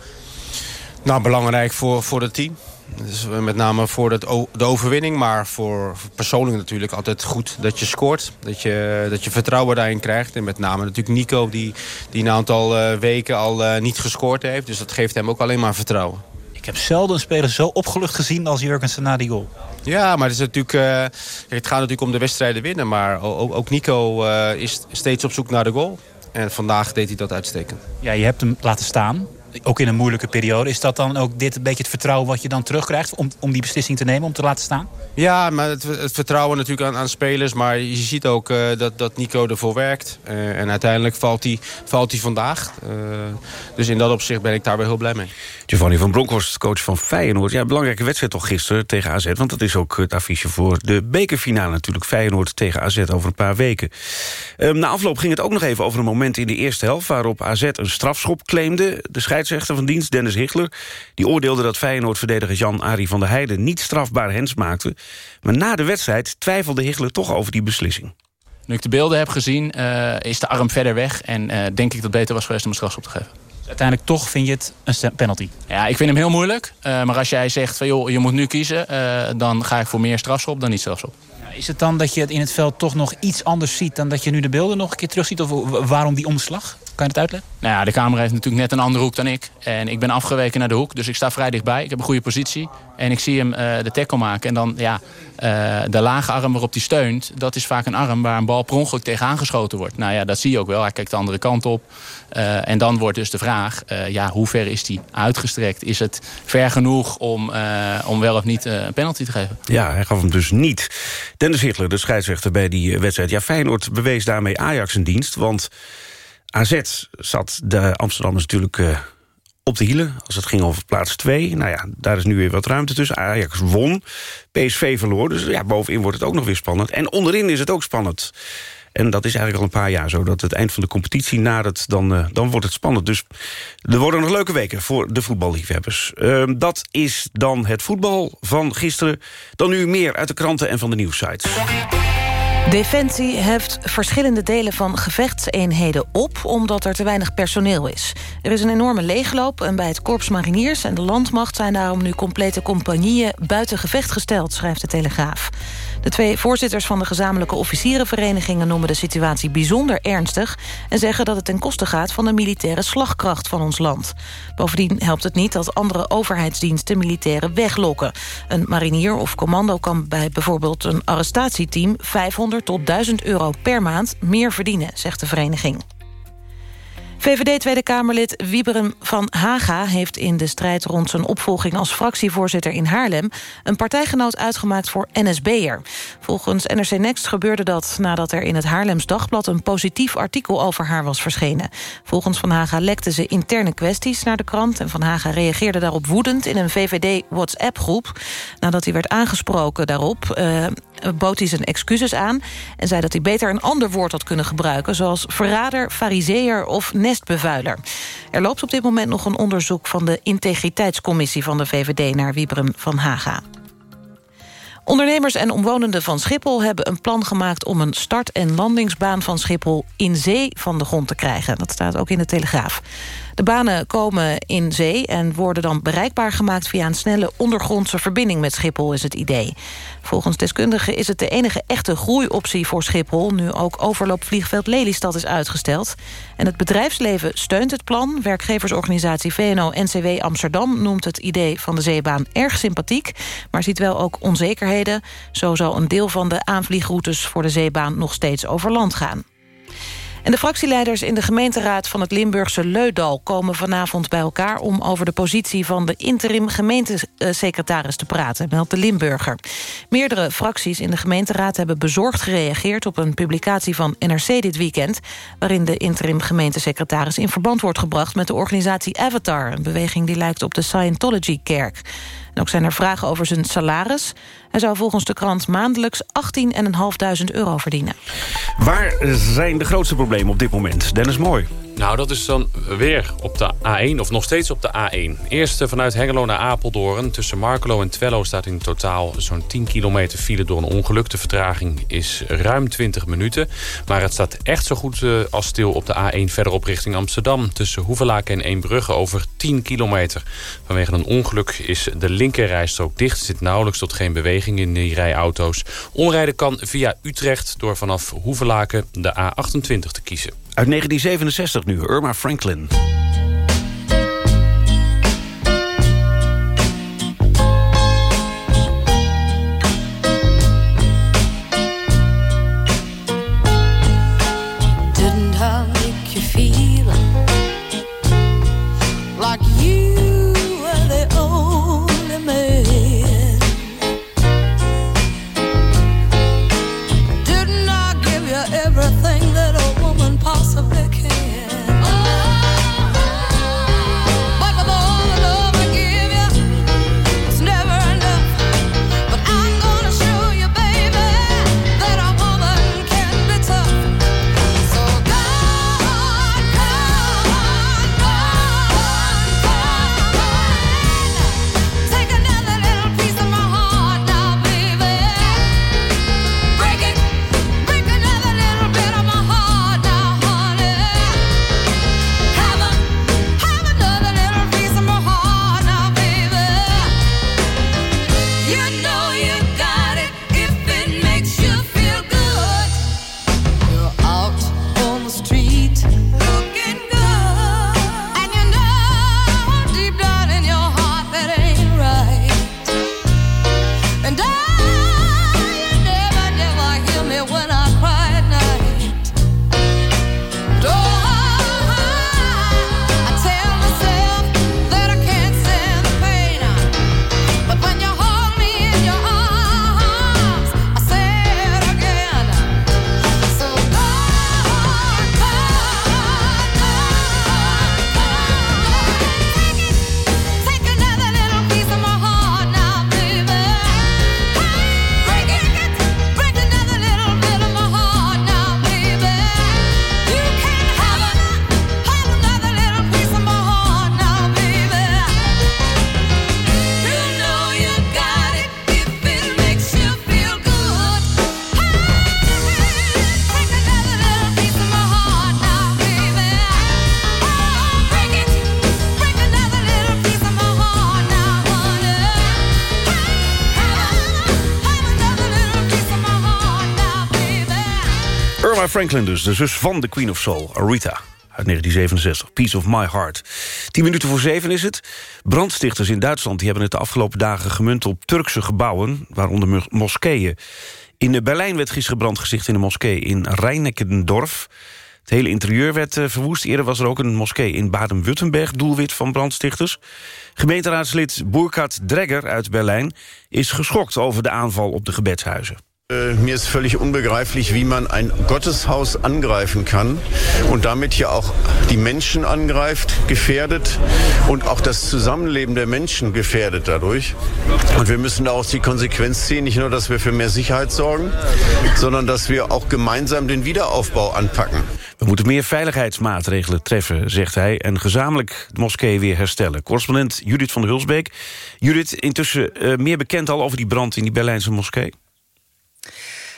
Nou, belangrijk voor, voor het team. Dus met name voor de overwinning, maar voor persoonlijk natuurlijk altijd goed dat je scoort. Dat je, dat je vertrouwen daarin krijgt. En met name natuurlijk Nico, die, die een aantal uh, weken al uh, niet gescoord heeft. Dus dat geeft hem ook alleen maar vertrouwen. Ik heb zelden een speler zo opgelucht gezien als Jurgensen na die goal. Ja, maar het, is natuurlijk, uh, het gaat natuurlijk om de wedstrijden winnen. Maar ook, ook Nico is steeds op zoek naar de goal. En vandaag deed hij dat uitstekend. Ja, je hebt hem laten staan ook in een moeilijke periode. Is dat dan ook dit een beetje het vertrouwen wat je dan terugkrijgt... om, om die beslissing te nemen, om te laten staan? Ja, maar het, het vertrouwen natuurlijk aan, aan, spelers. Maar je ziet ook uh, dat, dat Nico ervoor werkt. Uh, en uiteindelijk valt hij valt vandaag. Uh, dus in dat opzicht ben ik daar wel heel blij mee. Giovanni van Bronckhorst, coach van Feyenoord. Ja, belangrijke wedstrijd toch gisteren tegen AZ. Want dat is ook het affiche voor de bekerfinale natuurlijk. Feyenoord tegen AZ over een paar weken. Um, na afloop ging het ook nog even over een moment in de eerste helft... waarop AZ een strafschop claimde. De scheidsrechter van dienst, Dennis Hichler... die oordeelde dat Feyenoord-verdediger Jan-Arie van der Heijden... niet strafbaar hens maakte. Maar na de wedstrijd twijfelde Hichler toch over die beslissing. Nu ik de beelden heb gezien, uh, is de arm verder weg... en uh, denk ik dat het beter was geweest om een strafschop te geven. Dus uiteindelijk toch vind je het een penalty? Ja, ik vind hem heel moeilijk. Uh, maar als jij zegt, van, joh, je moet nu kiezen... dan ga ik voor meer strafschop dan niet strafschop. Is het dan dat je het in het veld toch nog iets anders ziet... dan dat je nu de beelden nog een keer terugziet? Of waarom die omslag? Kan je het uitleggen? Nou ja, de camera heeft natuurlijk net een andere hoek dan ik. En ik ben afgeweken naar de hoek, dus ik sta vrij dichtbij. Ik heb een goede positie. En ik zie hem uh, de tackle maken. En dan, ja, uh, de lage arm waarop hij steunt... dat is vaak een arm waar een bal per ongeluk tegenaan geschoten wordt. Nou ja, dat zie je ook wel. Hij kijkt de andere kant op. Uh, en dan wordt dus de vraag, ja, hoe ver is hij uitgestrekt? Is het ver genoeg om, om wel of niet een penalty te geven? Ja, hij gaf hem dus niet. Dennis Hitler, de scheidsrechter bij die wedstrijd. Ja, Feyenoord bewees daarmee Ajax een dienst, want... AZ zat de Amsterdammers natuurlijk uh, op de hielen... als het ging over plaats 2. Nou ja, daar is nu weer wat ruimte tussen. Ajax won, PSV verloor. Dus ja, bovenin wordt het ook nog weer spannend. En onderin is het ook spannend. En dat is eigenlijk al een paar jaar zo. Dat het eind van de competitie nadert, dan, uh, dan wordt het spannend. Dus er worden nog leuke weken voor de voetballiefhebbers. Uh, dat is dan het voetbal van gisteren. Dan nu meer uit de kranten en van de nieuwsites. Defensie heft verschillende delen van gevechtseenheden op... omdat er te weinig personeel is. Er is een enorme leegloop en bij het Korps Mariniers en de Landmacht... zijn daarom nu complete compagnieën buiten gevecht gesteld, schrijft de Telegraaf. De twee voorzitters van de gezamenlijke officierenverenigingen... noemen de situatie bijzonder ernstig... en zeggen dat het ten koste gaat van de militaire slagkracht van ons land. Bovendien helpt het niet dat andere overheidsdiensten militairen weglokken. Een marinier of commando kan bij bijvoorbeeld een arrestatieteam... 500 tot 1000 euro per maand meer verdienen, zegt de vereniging. VVD Tweede Kamerlid Wieberen van Haga heeft in de strijd rond zijn opvolging als fractievoorzitter in Haarlem een partijgenoot uitgemaakt voor NSB'er. Volgens NRC Next gebeurde dat nadat er in het Haarlems Dagblad een positief artikel over haar was verschenen. Volgens Van Haga lekte ze interne kwesties naar de krant en Van Haga reageerde daarop woedend in een VVD WhatsApp-groep. Nadat hij werd aangesproken daarop uh, bood hij zijn excuses aan en zei dat hij beter een ander woord had kunnen gebruiken, zoals verrader, fariseer of nestbevuiler. Er loopt op dit moment nog een onderzoek van de integriteitscommissie van de VVD naar Wiebren van Haga. Ondernemers en omwonenden van Schiphol hebben een plan gemaakt... om een start- en landingsbaan van Schiphol in zee van de grond te krijgen. Dat staat ook in de Telegraaf. De banen komen in zee en worden dan bereikbaar gemaakt... via een snelle ondergrondse verbinding met Schiphol, is het idee. Volgens deskundigen is het de enige echte groeioptie voor Schiphol... nu ook overloopvliegveld Lelystad is uitgesteld. En het bedrijfsleven steunt het plan. Werkgeversorganisatie VNO-NCW Amsterdam noemt het idee van de zeebaan erg sympathiek... maar ziet wel ook onzekerheden. Zo zal een deel van de aanvliegroutes voor de zeebaan nog steeds over land gaan. En de fractieleiders in de gemeenteraad van het Limburgse Leudal... komen vanavond bij elkaar om over de positie van de interim gemeentesecretaris te praten, meldt de Limburger. Meerdere fracties in de gemeenteraad hebben bezorgd gereageerd... op een publicatie van NRC dit weekend... waarin de interim gemeentesecretaris in verband wordt gebracht... met de organisatie Avatar, een beweging die lijkt op de Scientology-kerk. En ook zijn er vragen over zijn salaris. Hij zou volgens de krant maandelijks 18.500 euro verdienen. Waar zijn de grootste problemen op dit moment? Dennis Mooi. Nou, dat is dan weer op de A1, of nog steeds op de A1. Eerst vanuit Hengelo naar Apeldoorn. Tussen Markelo en Twello staat in totaal zo'n 10 kilometer file door een ongeluk. De vertraging is ruim 20 minuten. Maar het staat echt zo goed eh, als stil op de A1 verderop richting Amsterdam. Tussen Hoevelaken en Eembrugge over 10 kilometer. Vanwege een ongeluk is de linkerrijstrook dicht. Zit nauwelijks tot geen beweging in die rijauto's. Omrijden kan via Utrecht door vanaf Hoevelaken de A28 te kiezen. Uit 1967 nu, Irma Franklin. Franklin dus, de zus van de Queen of Soul, Aretha uit 1967. Peace of My Heart. Tien minuten voor zeven is het. Brandstichters in Duitsland die hebben het de afgelopen dagen gemunt op Turkse gebouwen, waaronder moskeeën. In Berlijn werd gisteren brand gesticht in een moskee in Rijneckendorf. Het hele interieur werd eh, verwoest. Eerder was er ook een moskee in Baden-Württemberg... doelwit van brandstichters. Gemeenteraadslid Burkhard Dregger uit Berlijn... is geschokt over de aanval op de gebedshuizen. Äh, mir ist völlig unbegreiflich, wie man ein Gotteshaus angreifen kann und damit ja auch die Menschen angreift, gefährdet und auch das Zusammenleben der Menschen gefährdet dadurch. Und wir müssen da auch die Konsequenz ziehen, nicht nur, dass wir für mehr Sicherheit sorgen, sondern dass wir auch gemeinsam den Wiederaufbau anpacken. We moeten meer veiligheidsmaatregelen treffen, zegt hij... en gezamenlijk de moskee weer herstellen. Correspondent Judith van der Hulsbeek. Judith, intussen uh, meer bekend al over die brand in die Berlijnse moskee?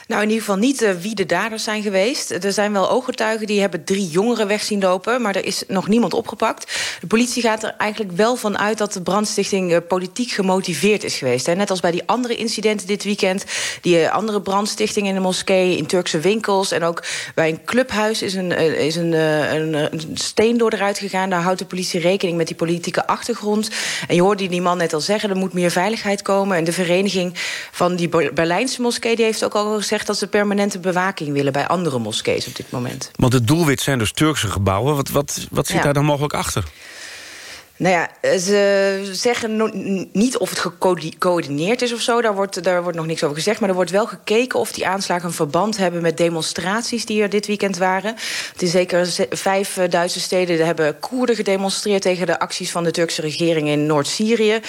Nou, in ieder geval niet uh, wie de daders zijn geweest. Er zijn wel ooggetuigen die hebben drie jongeren weg zien lopen... maar er is nog niemand opgepakt. De politie gaat er eigenlijk wel van uit dat de brandstichting... Uh, politiek gemotiveerd is geweest. Hè. Net als bij die andere incidenten dit weekend... die uh, andere brandstichtingen in de moskee, in Turkse winkels... en ook bij een clubhuis is een, is een, een, een, steen door eruit gegaan. Daar houdt de politie rekening met die politieke achtergrond. En je hoorde die man net al zeggen, er moet meer veiligheid komen. En de vereniging van die Berlijnse moskee... die heeft ook al gezegd zegt dat ze permanente bewaking willen... bij andere moskees op dit moment. Want het doelwit zijn dus Turkse gebouwen. Wat, wat, wat zit daar dan mogelijk achter? Nou ja, eh, ze zeggen niet of het gecoördineerd is of zo. Daar wordt, daar wordt nog niks over gezegd. Maar er wordt wel gekeken of die aanslagen een verband hebben... met demonstraties die er dit weekend waren. Het is zeker vijf eh, Duitse steden hebben Koerden gedemonstreerd... tegen de acties van de Turkse regering in Noord-Syrië.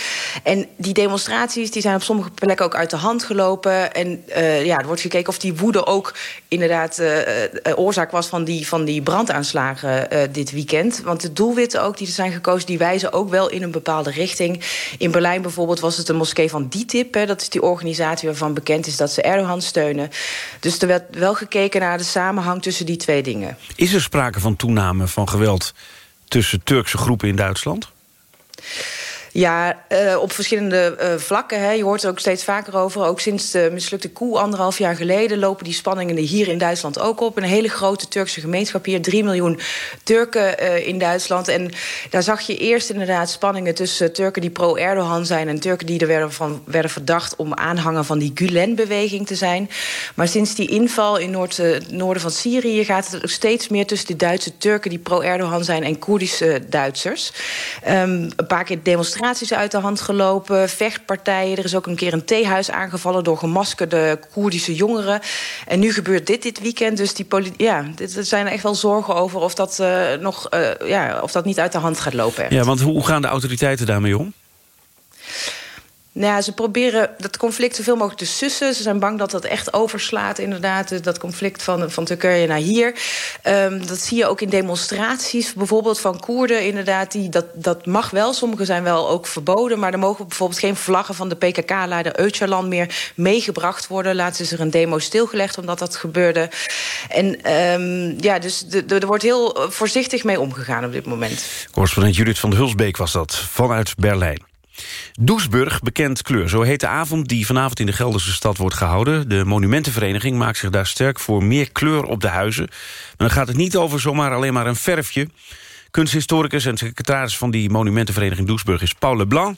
En die demonstraties die zijn op sommige plekken ook uit de hand gelopen. En uh, ja, er wordt gekeken of die woede ook inderdaad uh, oorzaak was... van die, van die brandaanslagen dit weekend. Want de doelwitten ook die er zijn gekozen... die wijzen ook wel in een bepaalde richting. In Berlijn bijvoorbeeld was het de moskee van DITIB. Hè, dat is die organisatie waarvan bekend is dat ze Erdogan steunen. Dus er werd wel gekeken naar de samenhang tussen die twee dingen. Is er sprake van toename van geweld tussen Turkse groepen in Duitsland? Ja, uh, op verschillende uh, vlakken. Hè. Je hoort er ook steeds vaker over. Ook sinds de mislukte koe anderhalf jaar geleden... lopen die spanningen hier in Duitsland ook op. Een hele grote Turkse gemeenschap hier. Drie miljoen Turken uh, in Duitsland. En daar zag je eerst inderdaad spanningen tussen Turken die pro-Erdogan zijn... en Turken die er werden, van, werden verdacht om aanhanger van die Gulen-beweging te zijn. Maar sinds die inval in noord, noorden van Syrië... gaat het ook steeds meer tussen de Duitse Turken die pro-Erdogan zijn... en Koerdische Duitsers. Um, een paar keer demonstraties demonstraties uit de hand gelopen, vechtpartijen. Er is ook een keer een theehuis aangevallen door gemaskerde Koerdische jongeren. En nu gebeurt dit dit weekend. Dus die ja, dit, er zijn echt wel zorgen over of dat, uh, nog, uh, ja, of dat niet uit de hand gaat lopen. Ja, want hoe gaan de autoriteiten daarmee om? Nou ja, ze proberen dat conflict zoveel mogelijk te sussen. Ze zijn bang dat dat echt overslaat, inderdaad. Dat conflict van, van Turkije naar hier. Um, dat zie je ook in demonstraties, bijvoorbeeld van Koerden. Inderdaad, die, dat, dat mag wel. Sommige zijn wel ook verboden. Maar er mogen bijvoorbeeld geen vlaggen van de PKK-leider Öcalan meer meegebracht worden. Laatst is er een demo stilgelegd omdat dat gebeurde. En um, ja, dus er wordt heel voorzichtig mee omgegaan op dit moment. Correspondent Judith van de Hulsbeek was dat, vanuit Berlijn. Doesburg, bekend kleur. Zo heet de avond die vanavond in de Gelderse stad wordt gehouden. De monumentenvereniging maakt zich daar sterk voor meer kleur op de huizen. Maar dan gaat het niet over zomaar alleen maar een verfje. Kunsthistoricus en secretaris van die monumentenvereniging Doesburg is Paul Leblanc.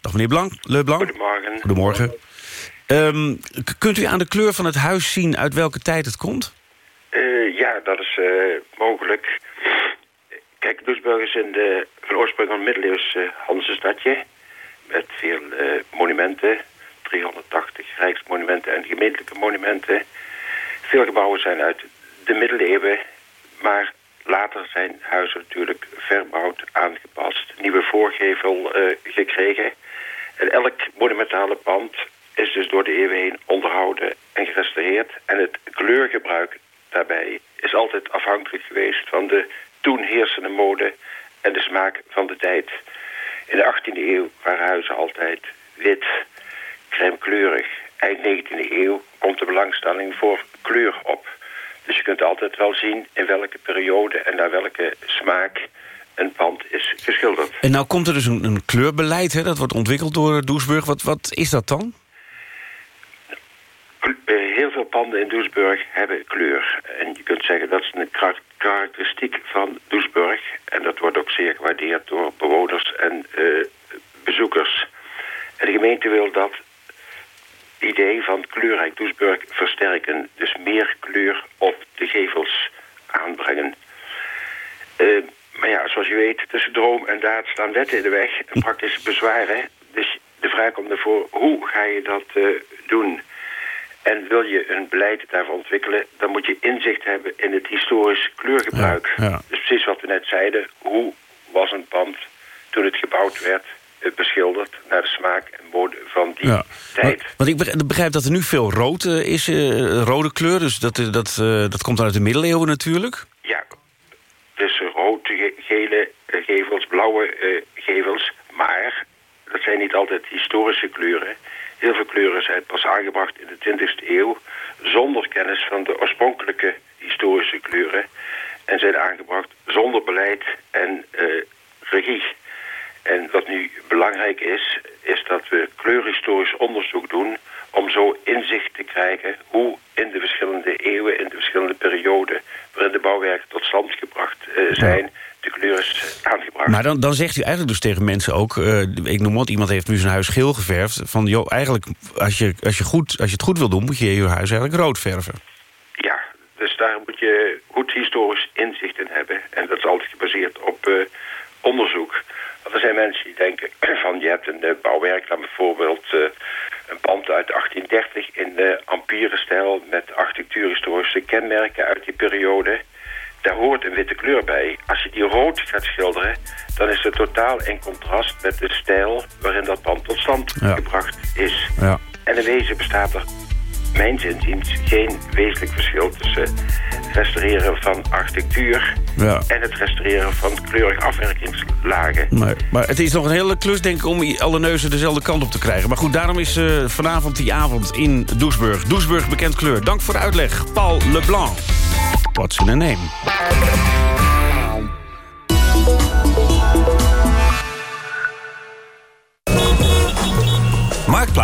Dag meneer Blanc. Leblanc. Goedemorgen. Goedemorgen. Um, kunt u aan de kleur van het huis zien uit welke tijd het komt? Uh, ja, dat is uh, mogelijk. Kijk, Doesburg is in de, van oorsprong een middeleeuws uh, Hansestadje met veel uh, monumenten, 380 rijksmonumenten en gemeentelijke monumenten. Veel gebouwen zijn uit de middeleeuwen, maar later zijn huizen natuurlijk verbouwd, aangepast, nieuwe voorgevel uh, gekregen. En elk monumentale pand is dus door de eeuwen heen onderhouden en gerestaureerd. En het kleurgebruik daarbij is altijd afhankelijk geweest van de toen heersende mode en de smaak van de tijd. In de 18e eeuw waren huizen altijd wit, crèmekleurig. Eind 19e eeuw komt de belangstelling voor kleur op. Dus je kunt altijd wel zien in welke periode en naar welke smaak een pand is geschilderd. En nou komt er dus een, een kleurbeleid, hè? dat wordt ontwikkeld door Doesburg. Wat, wat is dat dan? Eh, panden in Doesburg hebben kleur. En je kunt zeggen dat is een karakteristiek van Doesburg. En dat wordt ook zeer gewaardeerd door bewoners en uh, bezoekers. En de gemeente wil dat idee van kleurrijk Doesburg versterken. Dus meer kleur op de gevels aanbrengen. Uh, maar ja, zoals je weet, tussen droom en daad staan wetten in de weg en praktische bezwaren. Dus de vraag komt ervoor, hoe ga je dat uh, doen? En wil je een beleid daarvoor ontwikkelen, dan moet je inzicht hebben in het historisch kleurgebruik. Ja, Dus precies wat we net zeiden, hoe was een pand toen het gebouwd werd, eh, beschilderd naar de smaak en mode van die ja. tijd. Want ik begrijp dat er nu veel rood uh, is, uh, rode kleur, dus dat, dat, dat komt uit de middeleeuwen natuurlijk. Ja, dus rode, gele gevels, blauwe gevels, maar dat zijn niet altijd historische kleuren. Heel veel kleuren zijn pas aangebracht in de 20e eeuw... zonder kennis van de oorspronkelijke historische kleuren... en zijn aangebracht zonder beleid en uh, regie. En wat nu belangrijk is, is dat we kleurhistorisch onderzoek doen... om zo inzicht te krijgen hoe in de verschillende eeuwen... in de verschillende perioden waarin de bouwwerken tot stand gebracht uh, zijn de kleur is aangebracht. Maar dan, dan zegt u eigenlijk dus tegen mensen ook... Uh, ik noem wat, iemand heeft nu zijn huis geel geverfd... van joh, eigenlijk, als je, als, je goed, als je het goed wil doen... moet je je huis eigenlijk rood verven. Ja, dus daar moet je goed historisch inzicht in hebben. En dat is altijd gebaseerd op uh, onderzoek. Want er zijn mensen die denken van... je hebt een uh, bouwwerk, dan bijvoorbeeld... een pand uit 1830 in de Ampire-stijl... met architectuurhistorische kenmerken uit die periode daar hoort een witte kleur bij. Als je die rood gaat schilderen, dan is het totaal in contrast met de stijl waarin dat pand tot stand gebracht is. Ja. En in wezen bestaat er, mijns inziens, geen wezenlijk verschil tussen het restaureren van architectuur ja. en het restaureren van kleurige afwerkingslagen. Maar, maar het is nog een hele klus, denk ik, om alle neuzen dezelfde kant op te krijgen. Maar goed, daarom is uh, vanavond die avond in Doesburg. Doesburg bekend kleur. Dank voor de uitleg, Paul Leblanc. What's in a name?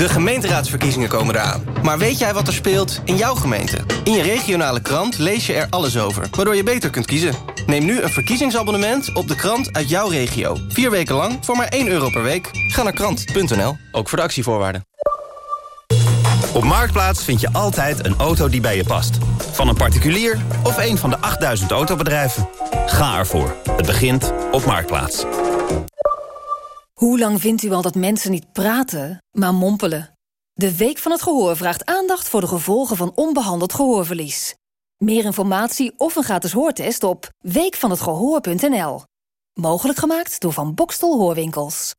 De gemeenteraadsverkiezingen komen eraan. Maar weet jij wat er speelt in jouw gemeente? In je regionale krant lees je er alles over, waardoor je beter kunt kiezen. Neem nu een verkiezingsabonnement op de krant uit jouw regio. Vier weken lang voor maar 1 euro per week. Ga naar krant.nl, ook voor de actievoorwaarden. Op Marktplaats vind je altijd een auto die bij je past. Van een particulier of een van de 8000 autobedrijven. Ga ervoor. Het begint op Marktplaats. Hoe lang vindt u al dat mensen niet praten, maar mompelen? De Week van het Gehoor vraagt aandacht voor de gevolgen van onbehandeld gehoorverlies. Meer informatie of een gratis hoortest op weekvanhetgehoor.nl. Mogelijk gemaakt door Van Bokstel Hoorwinkels.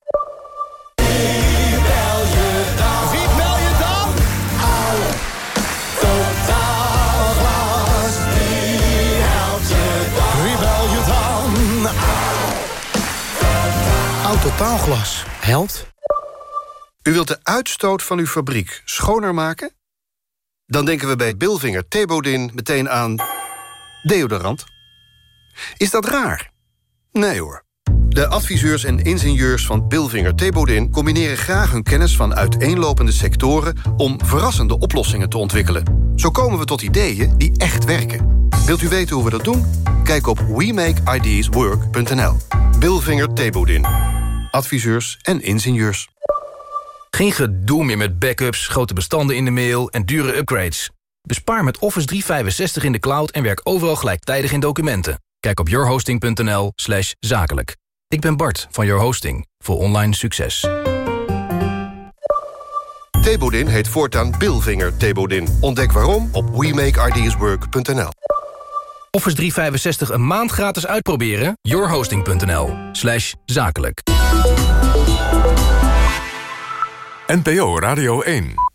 Totaalglas helpt. U wilt de uitstoot van uw fabriek schoner maken? Dan denken we bij Bilvinger Thebodin meteen aan deodorant. Is dat raar? Nee hoor. De adviseurs en ingenieurs van Bilvinger Thebodin... combineren graag hun kennis van uiteenlopende sectoren... om verrassende oplossingen te ontwikkelen. Zo komen we tot ideeën die echt werken. Wilt u weten hoe we dat doen? Kijk op WeMakeIdeasWork.nl. Bilvinger Thebodin adviseurs en ingenieurs. Geen gedoe meer met backups, grote bestanden in de mail en dure upgrades. Bespaar met Office 365 in de cloud en werk overal gelijktijdig in documenten. Kijk op yourhosting.nl slash zakelijk. Ik ben Bart van Your Hosting voor online succes. Thebodin heet voortaan Bilvinger Thebodin. Ontdek waarom op WeMakeIdeasWork.nl. Office 365 een maand gratis uitproberen? yourhosting.nl slash zakelijk. NPO Radio 1